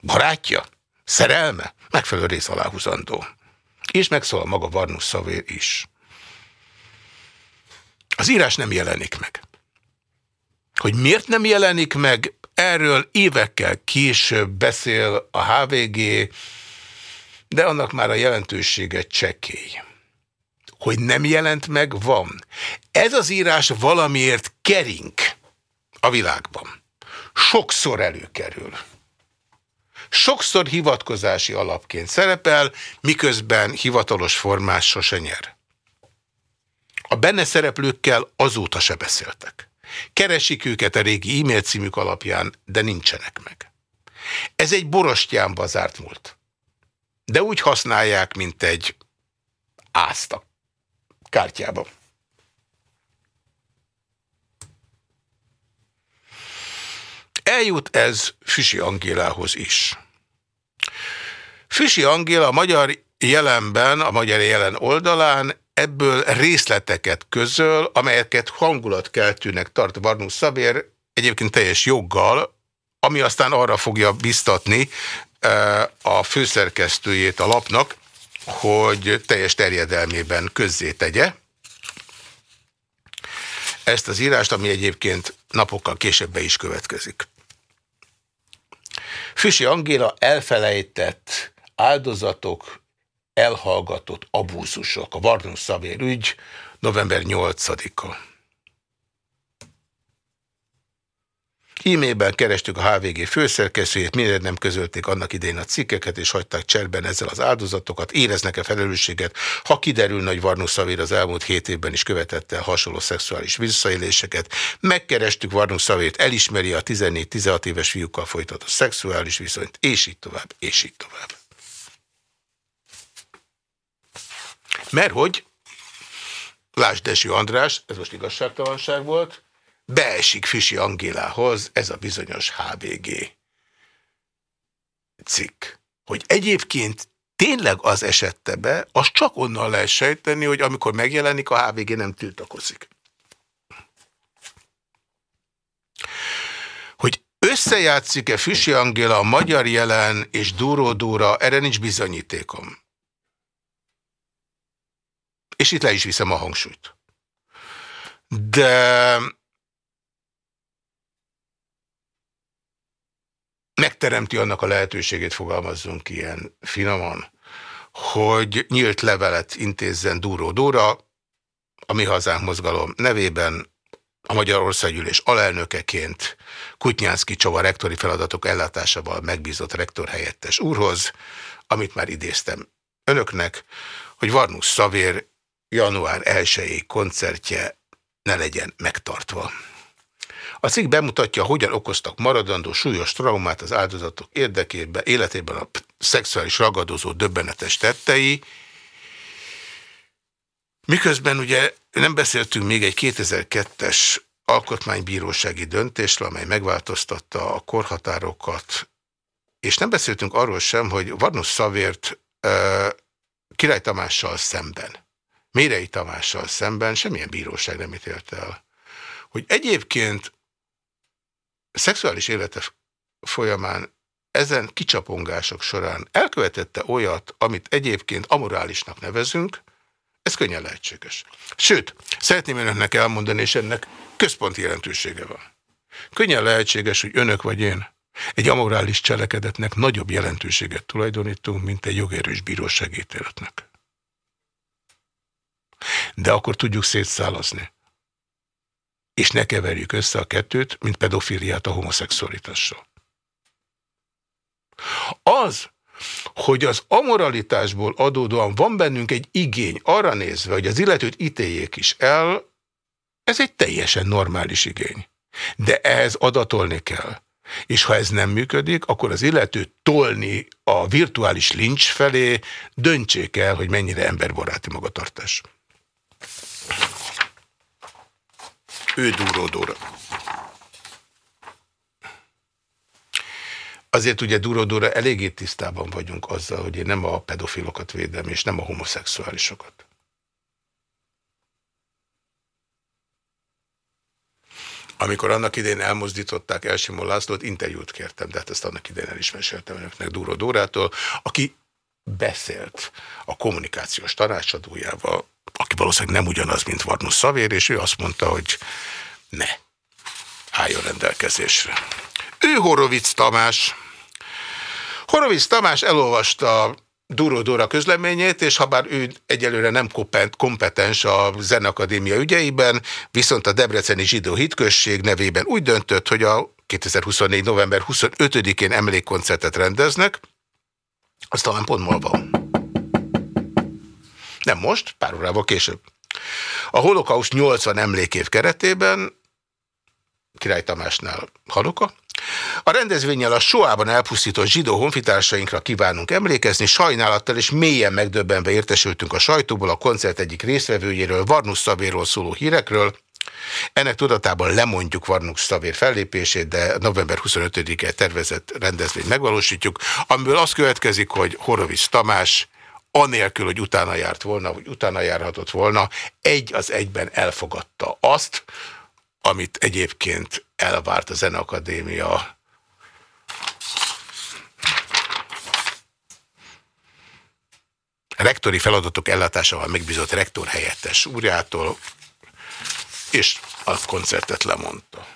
barátja, szerelme, megfelelő rész aláhúzandó. És megszólal maga Varnus Szavér is. Az írás nem jelenik meg. Hogy miért nem jelenik meg, Erről évekkel később beszél a HVG, de annak már a jelentősége csekély. Hogy nem jelent meg, van. Ez az írás valamiért kerink a világban. Sokszor előkerül. Sokszor hivatkozási alapként szerepel, miközben hivatalos formás sose nyer. A benne szereplőkkel azóta se beszéltek. Keresik őket a régi e-mail címük alapján, de nincsenek meg. Ez egy borostyánba zárt múlt. De úgy használják, mint egy ázta kártyába. Eljut ez Füsi Angélához is. Füsi Angéla a magyar jelenben, a magyar jelen oldalán ebből részleteket közöl, amelyeket hangulatkeltőnek tart Varnus Szabér, egyébként teljes joggal, ami aztán arra fogja biztatni a főszerkesztőjét a lapnak, hogy teljes terjedelmében közzétegye ezt az írást, ami egyébként napokkal később is következik. Füsi Angéla elfelejtett áldozatok elhallgatott abúzusok, a Varnus Szavér ügy, november 8-a. E-mailben kerestük a HVG főszerkesztőjét, miért nem közölték annak idején a cikkeket, és hagyták cserben ezzel az áldozatokat. Éreznek-e felelősséget, ha kiderülne, hogy Varnus Szavér az elmúlt hét évben is követette hasonló szexuális visszaéléseket. Megkerestük Varnus Szavért, elismeri a 14-16 éves fiúkkal folytatott szexuális viszonyt, és így tovább, és így tovább. Mert hogy, lásd Desi András, ez most igazságtalanság volt, beesik Fisi Angélához ez a bizonyos HVG cikk. Hogy egyébként tényleg az esette be, az csak onnan lehet sejteni, hogy amikor megjelenik, a HVG nem tiltakozik. Hogy összejátszik-e Füsi Angéla a magyar jelen és Dúró Dúra, erre nincs bizonyítékom. És itt le is viszem a hangsúlyt. De megteremti annak a lehetőségét, fogalmazzunk ilyen finoman, hogy nyílt levelet intézzen Dúró Dóra, a Mi Hazánk mozgalom nevében, a Magyarországgyűlés alelnökeként Kutnyánszki Csaba rektori feladatok ellátásával megbízott rektor helyettes úrhoz, amit már idéztem önöknek, hogy Varnus Szavér január 1 koncertje ne legyen megtartva. A cikk bemutatja, hogyan okoztak maradandó súlyos traumát az áldozatok érdekében, életében a szexuális ragadozó döbbenetes tettei, miközben ugye nem beszéltünk még egy 2002-es alkotmánybírósági döntésről, amely megváltoztatta a korhatárokat, és nem beszéltünk arról sem, hogy Varnus Szavért uh, Király Tamással szemben, Mérei Tamással szemben semmilyen bíróság nem ítélte el. Hogy egyébként szexuális élete folyamán ezen kicsapongások során elkövetette olyat, amit egyébként amorálisnak nevezünk, ez könnyen lehetséges. Sőt, szeretném önöknek elmondani, és ennek központi jelentősége van. Könnyen lehetséges, hogy önök vagy én egy amorális cselekedetnek nagyobb jelentőséget tulajdonítunk, mint egy jogérős bíróságítéletnek. De akkor tudjuk szétszálazni. És ne keverjük össze a kettőt, mint pedofiliát a homoszexualitással. Az, hogy az amoralitásból adódóan van bennünk egy igény arra nézve, hogy az illetőt ítéljék is el, ez egy teljesen normális igény. De ehhez adatolni kell. És ha ez nem működik, akkor az illető tolni a virtuális lincs felé, döntsék el, hogy mennyire emberbaráti magatartás. Ő Dúródóra. Azért ugye Dúródóra eléggé tisztában vagyunk azzal, hogy én nem a pedofilokat védem, és nem a homoszexuálisokat. Amikor annak idején elmozdították Elsimon Lászlót, interjút kértem, de hát ezt annak idején el is meséltem önöknek Dúró Dórától, aki beszélt a kommunikációs tanácsadójával, aki valószínűleg nem ugyanaz, mint Varnus Szavér, és ő azt mondta, hogy ne, álljon rendelkezésre. Ő Horovic Tamás. Horovic Tamás elolvasta Duró Dóra közleményét, és ha bár ő egyelőre nem kompetens a Zenakadémia ügyeiben, viszont a Debreceni Zsidó Hitközség nevében úgy döntött, hogy a 2024. november 25-én emlékkoncertet rendeznek, az talán pont ma van. Nem most, pár órával később. A holokauszt 80 emlékév keretében, Király Tamásnál Hanuka, a rendezvényel a Soában elpusztított zsidó honfitársainkra kívánunk emlékezni, sajnálattal és mélyen megdöbbenve értesültünk a sajtóból a koncert egyik részvevőjéről, Varnus Szavéről szóló hírekről, ennek tudatában lemondjuk Varnus Szavér fellépését, de november 25-e tervezett rendezvényt megvalósítjuk, amiből az következik, hogy Horovics Tamás anélkül, hogy utána járt volna, vagy utána járhatott volna, egy az egyben elfogadta azt, amit egyébként elvárt a Zeneakadémia. Rektori feladatok ellátásával megbízott rektor helyettes úrjától, és a koncertet lemondta.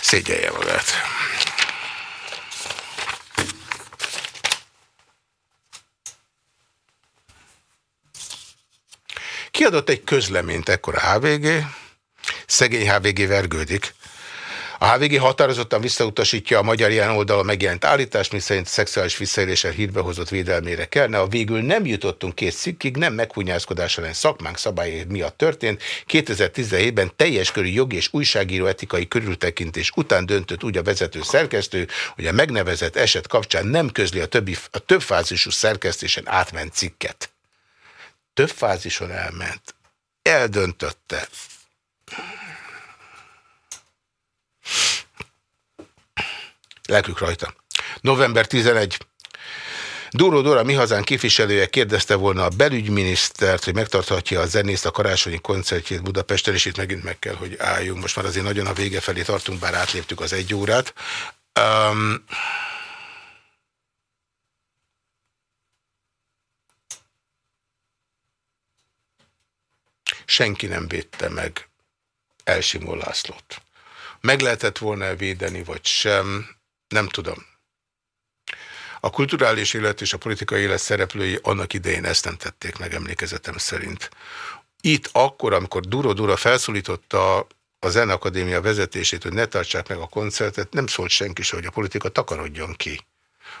Szégyelje magát. Kiadott egy közleményt ekkor a HVG, szegény HVG vergődik. A HVG határozottan visszautasítja a magyar ilyen oldalon megjelent állítást, miszerint szexuális visszaéléssel hírbehozott védelmére kellene. A végül nem jutottunk két szikkig, nem meghunyászkodás ellen szakmánk szabályai miatt történt. 2017-ben teljes körű jogi és újságíró etikai körültekintés után döntött úgy a vezető szerkesztő, hogy a megnevezett eset kapcsán nem közli a, többi, a több fázisú szerkesztésen átment cikket több fázison elment, eldöntötte. Lelkük rajta. November 11. Dóró Dóra, mi hazán képviselője kérdezte volna a belügyminisztert, hogy megtarthatja a zenészt a karácsonyi koncertjét Budapesten, és itt megint meg kell, hogy álljunk. Most már azért nagyon a vége felé tartunk, bár átléptük az egy órát. Um, senki nem védte meg Elsimó Lászlót. meg lehetett volna védeni, vagy sem, nem tudom. A kulturális élet és a politikai élet szereplői annak idején ezt nem tették meg emlékezetem szerint. Itt akkor, amikor Duro-Dura felszólította a Zenakadémia vezetését, hogy ne tartsák meg a koncertet, nem szólt senki se, hogy a politika takarodjon ki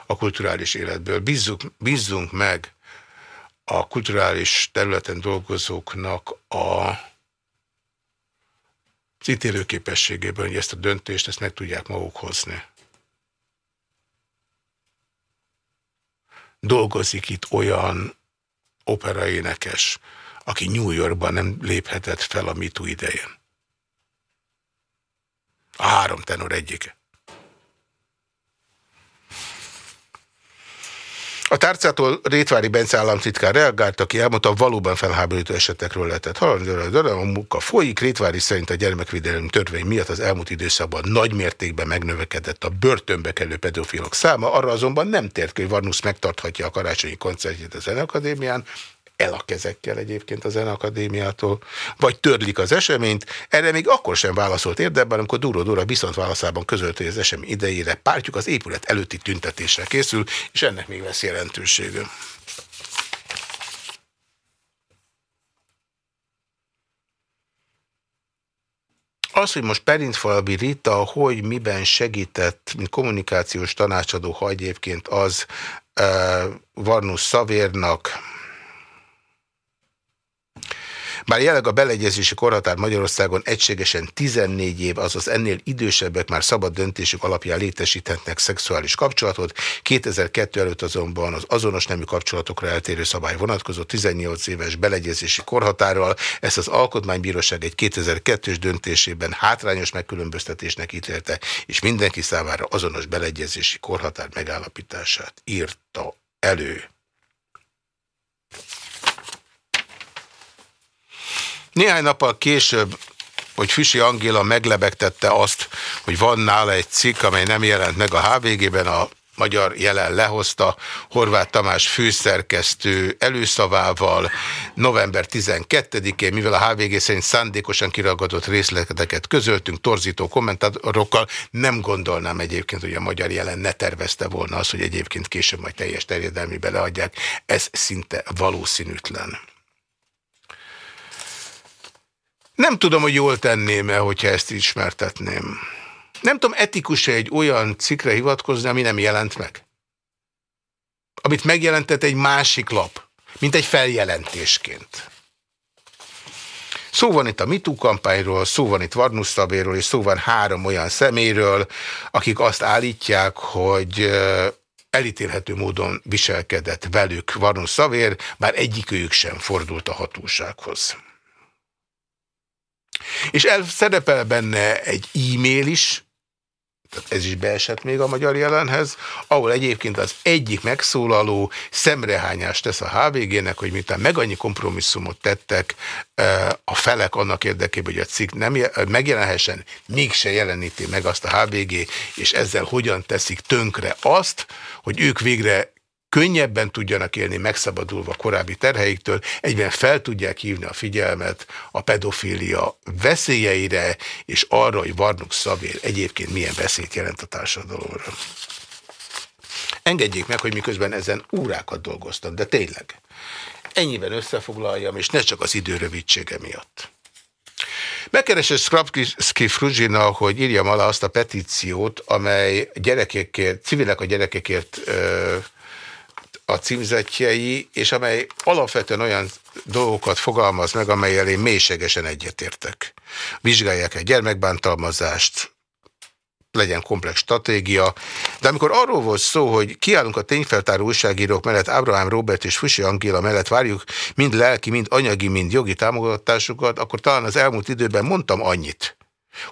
a kulturális életből. Bízzunk, bízzunk meg a kulturális területen dolgozóknak a az ítélőképességében, hogy ezt a döntést ezt meg tudják maguk hozni. Dolgozik itt olyan operaénekes, aki New Yorkban nem léphetett fel a MeToo idején. A három tenor egyike. A tárcától Rétvári Bence államtitkár reagált, aki elmondta, valóban felháborító esetekről lehetett hallani. A munka folyik. Rétvári szerint a gyermekvédelmi törvény miatt az elmúlt időszakban nagy mértékben megnövekedett a börtönbe kelő pedofilok száma. Arra azonban nem tért hogy Varnusz megtarthatja a karácsonyi koncertjét az Zenakadémián el a kezekkel egyébként a Zeneakadémiától, vagy törlik az eseményt. Erre még akkor sem válaszolt érdemben, amikor Duro Dura viszont válaszában közölte, hogy az esemény idejére pártjuk az épület előtti tüntetésre készül, és ennek még lesz jelentősége. Az, hogy most Perintfalvi Rita hogy miben segített, mint kommunikációs tanácsadó, ha egyébként az uh, Varnus Szavérnak, bár jelenleg a beleegyezési korhatár Magyarországon egységesen 14 év, azaz ennél idősebbek már szabad döntésük alapján létesíthetnek szexuális kapcsolatot. 2002 előtt azonban az azonos nemű kapcsolatokra eltérő szabály vonatkozott 18 éves beleegyezési korhatárral. Ezt az Alkotmánybíróság egy 2002-es döntésében hátrányos megkülönböztetésnek ítélte, és mindenki számára azonos beleegyezési korhatár megállapítását írta elő. Néhány nappal később, hogy Füsi Angéla meglebegtette azt, hogy van nála egy cikk, amely nem jelent meg a HVG-ben, a magyar jelen lehozta, Horváth Tamás főszerkesztő előszavával november 12-én, mivel a HVG szerint szándékosan kiragadott részleteket közöltünk torzító kommentátorokkal, nem gondolnám egyébként, hogy a magyar jelen ne tervezte volna azt, hogy egyébként később majd teljes terjedelmibe leadják. Ez szinte valószínűtlen. Nem tudom, hogy jól tenném-e, hogyha ezt ismertetném. Nem tudom, etikus-e egy olyan cikkre hivatkozni, ami nem jelent meg? Amit megjelentett egy másik lap, mint egy feljelentésként. Szó van itt a MeToo kampányról, szó van itt Varnus Szabéről, és szó van három olyan szeméről, akik azt állítják, hogy elítélhető módon viselkedett velük Varnus Szavér, bár egyikőjük sem fordult a hatósághoz. És el, szerepel benne egy e-mail is, tehát ez is beesett még a magyar jelenhez, ahol egyébként az egyik megszólaló szemrehányást tesz a HVG-nek, hogy miután meg annyi kompromisszumot tettek a felek annak érdekében, hogy a cikk nem megjelenhessen, mégse jeleníti meg azt a HVG, és ezzel hogyan teszik tönkre azt, hogy ők végre könnyebben tudjanak élni megszabadulva korábbi terheiktől, egyben fel tudják hívni a figyelmet a pedofília veszélyeire, és arra, hogy Varnuk Szavér egyébként milyen veszélyt jelent a társadalomra. Engedjék meg, hogy miközben ezen órákat dolgoztam, de tényleg. Ennyiben összefoglaljam, és ne csak az idő rövidsége miatt. Megkeresett Skrapski Fruzsina, hogy írjam alá azt a petíciót, amely gyerekekért, civilek a gyerekekért ö, a címzetjei, és amely alapvetően olyan dolgokat fogalmaz meg, amelyel én mélységesen egyetértek. Vizsgálják egy gyermekbántalmazást, legyen komplex stratégia, de amikor arról volt szó, hogy kiállunk a tényfeltáró újságírók mellett, Abraham Robert és Fusi Angéla mellett várjuk mind lelki, mind anyagi, mind jogi támogatásukat, akkor talán az elmúlt időben mondtam annyit,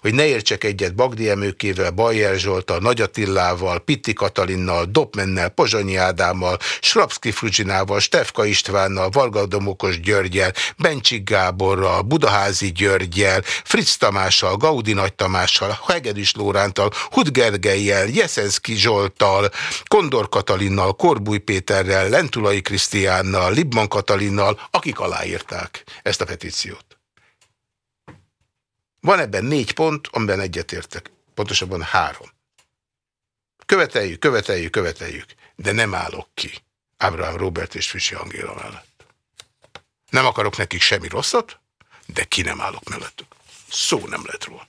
hogy ne értsek egyet Bagdi Emőkével, Bajer Zsoltal, Nagy Attillával, Pitti Katalinnal, Dopmennel, Pozsonyi Ádámmal, Srapszki Fruzsinával, Stefka Istvánnal, Varga Domokos Györgyel, Bencsik Gáborral, Budaházi Györgyel, Fritz Tamással, Gaudi Nagy Tamással, Hegedűs Lórántal, Hud Gergelyel, Jeszenszki Zsoltal, Kondor Katalinnal, Korbúj Péterrel, Lentulai Krisztiánnal, Libman Katalinnal, akik aláírták ezt a petíciót. Van ebben négy pont, amiben egyetértek. Pontosabban három. Követeljük, követeljük, követeljük, de nem állok ki Ábrahám Robert és Füsi Angéla mellett. Nem akarok nekik semmi rosszat, de ki nem állok mellettük. Szó nem lett róla.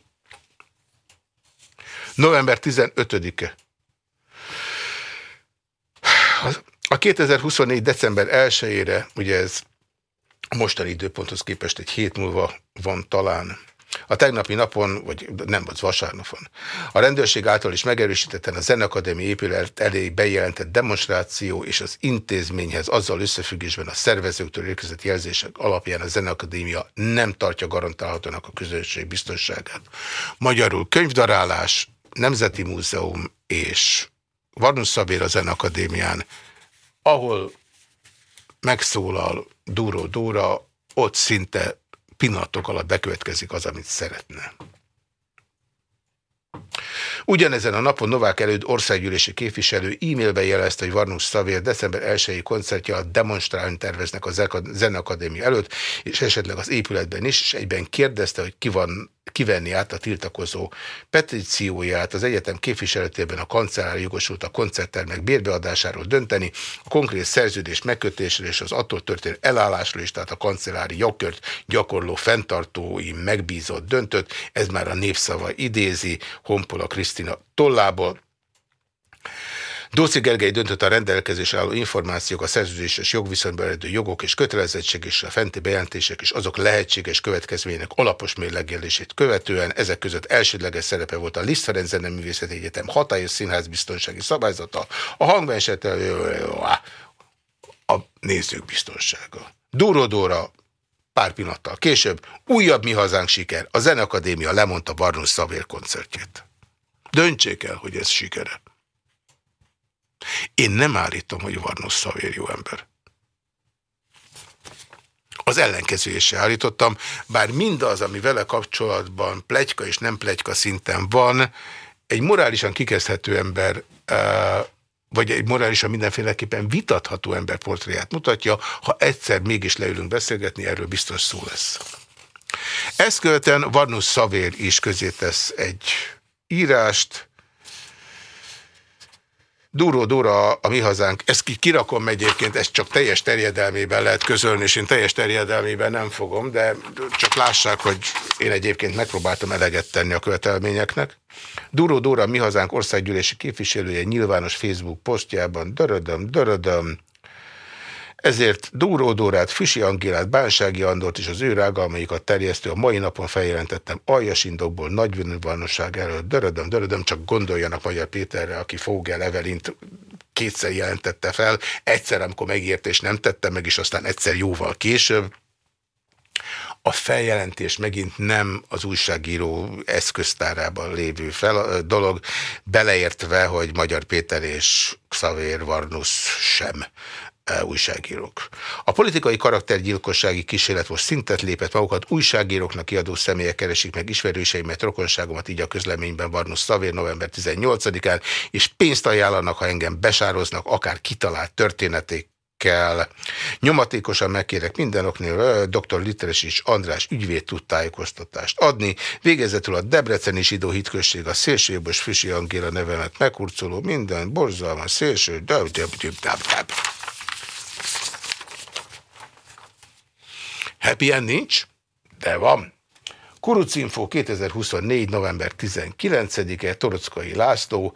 November 15-e. A 2024. december 1-ére, ugye ez a mostani időponthoz képest egy hét múlva van talán, a tegnapi napon, vagy nem, az vasárnapon, a rendőrség által is megerősítetten a Zenakadémi épület elé bejelentett demonstráció és az intézményhez azzal összefüggésben a szervezőktől érkezett jelzések alapján a Zenakadémia nem tartja garantálhatónak a közösség biztonságát. Magyarul könyvdarálás, Nemzeti Múzeum és Varnus Szabér a Zenakadémián, ahol megszólal Dúró Dóra, ott szinte pillanatok alatt bekövetkezik az, amit szeretne. Ugyanezen a napon Novák előtt országgyűlési képviselő e-mailben jelezte, hogy Varnus Szavér december 1-i koncertje a demonstrálni terveznek a Zenakadémia előtt, és esetleg az épületben is, és egyben kérdezte, hogy ki van kivenni át a tiltakozó petícióját az egyetem képviseletében a kancellár jogosult a koncerttermek bérbeadásáról dönteni, a konkrét szerződés megkötésről és az attól történő elállásról is, tehát a kancellári jogkört gyakorló fenntartói megbízott döntött, ez már a népszava idézi, Honpola Krisztina tollából, Dóci Gergely döntött a rendelkezés álló információk, a szerződéses jogviszonyban eredő jogok és kötelezettség és a fenti bejelentések és azok lehetséges következmények alapos mérlegelését követően ezek között elsődleges szerepe volt a Liszt Ferenc Zeneművészeti Egyetem hatályos színházbiztonsági szabályzata, a hangversenytel a nézők biztonsága. Dúródóra pár pillanattal később újabb Mi Hazánk siker, a Zenakadémia lemondta Barnus Szavér koncertjét. Döntsék el, hogy ez sikere. Én nem állítom, hogy Varnos Szavér jó ember. Az ellenkezőjét se állítottam, bár mindaz, ami vele kapcsolatban plegyka és nem plegyka szinten van, egy morálisan kikezdhető ember, vagy egy morálisan mindenféleképpen vitatható ember portréját mutatja, ha egyszer mégis leülünk beszélgetni, erről biztos szó lesz. Ezt követően Varnus Szavér is közé tesz egy írást, Duró Dura, a mi hazánk, ezt kirakom egyébként, ezt csak teljes terjedelmében lehet közölni, és én teljes terjedelmében nem fogom, de csak lássák, hogy én egyébként megpróbáltam eleget tenni a követelményeknek. Duró Dóra, mi hazánk országgyűlési képviselője nyilvános Facebook posztjában, dörödöm, dörödöm, ezért Dúró Dórát, Füsi Angélát, Bánsági Andort és az ő rágalmaikat terjesztő a mai napon feljelentettem aljas indokból nagyvonalvanosság előtt. Dörödöm, dörödöm, csak gondoljanak Magyar Péterre, aki Fogel Evelint kétszer jelentette fel, egyszer, amikor megért és nem tette meg, és aztán egyszer jóval később. A feljelentés megint nem az újságíró eszköztárában lévő fel, dolog, beleértve, hogy Magyar Péter és Xavér Varnus sem újságírók. A politikai karaktergyilkossági kísérlet most szintet lépett magukat, újságíróknak kiadó személyek keresik meg ismerőseimet, rokonságomat, így a közleményben Varnus Szavér november 18-án, és pénzt ajánlanak, ha engem besároznak, akár kitalált történeték kell. Nyomatékosan megkérek mindenoknél dr. Literes és András ügyvéd tud tájékoztatást adni. Végezetül a Debreceni zsidó hitközség a szélsőjobbos Füsi Angéla nevemet meghurcoló minden borzalmas szélső dab, dab, dab, dab, dab. Happy end nincs, de van. Kurucinfo 2024. november 19-e, Torockai László,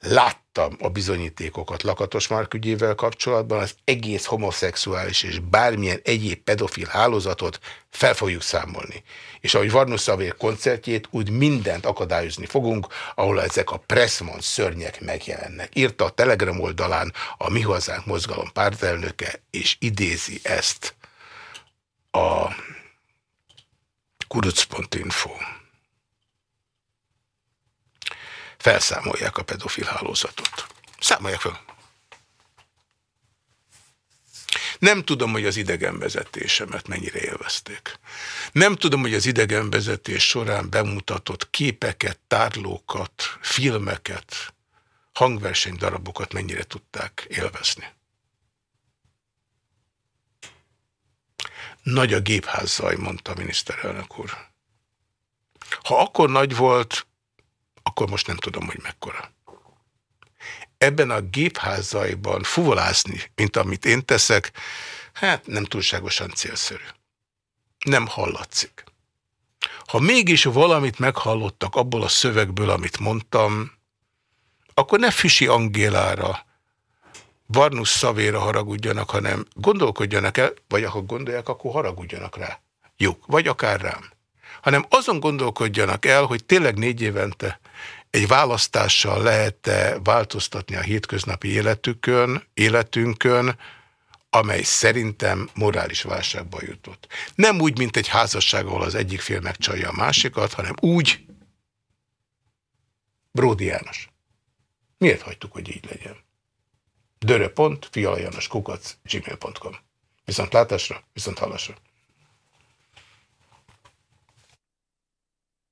láttam a bizonyítékokat Lakatos Márk ügyével kapcsolatban, az egész homoszexuális és bármilyen egyéb pedofil hálózatot fel fogjuk számolni. És ahogy Varnus Szavér koncertjét, úgy mindent akadályozni fogunk, ahol ezek a Pressmont szörnyek megjelennek. Írta a Telegram oldalán a Mi Hazánk mozgalom pártelnöke, és idézi ezt a kuruc.info. Felszámolják a pedofil hálózatot. Számolják fel. Nem tudom, hogy az idegenvezetésemet mennyire élvezték. Nem tudom, hogy az idegenvezetés során bemutatott képeket, tárlókat, filmeket, hangversenydarabokat mennyire tudták élvezni. Nagy a zaj, mondta a miniszterelnök úr. Ha akkor nagy volt, akkor most nem tudom, hogy mekkora. Ebben a gépházaiban fuvolászni, mint amit én teszek, hát nem túlságosan célszerű. Nem hallatszik. Ha mégis valamit meghallottak abból a szövegből, amit mondtam, akkor ne Füsi Angélára, Varnus szavéra haragudjanak, hanem gondolkodjanak el, vagy ha gondolják, akkor haragudjanak rá. Jó, vagy akár rám. Hanem azon gondolkodjanak el, hogy tényleg négy évente egy választással lehet-e változtatni a hétköznapi életükön, életünkön, amely szerintem morális válságba jutott. Nem úgy, mint egy házasság, ahol az egyik fél megcsalja a másikat, hanem úgy, Bródi János. Miért hagytuk, hogy így legyen? Dörö.fialajanoskukac gmail.com Viszont látásra, viszont hallásra.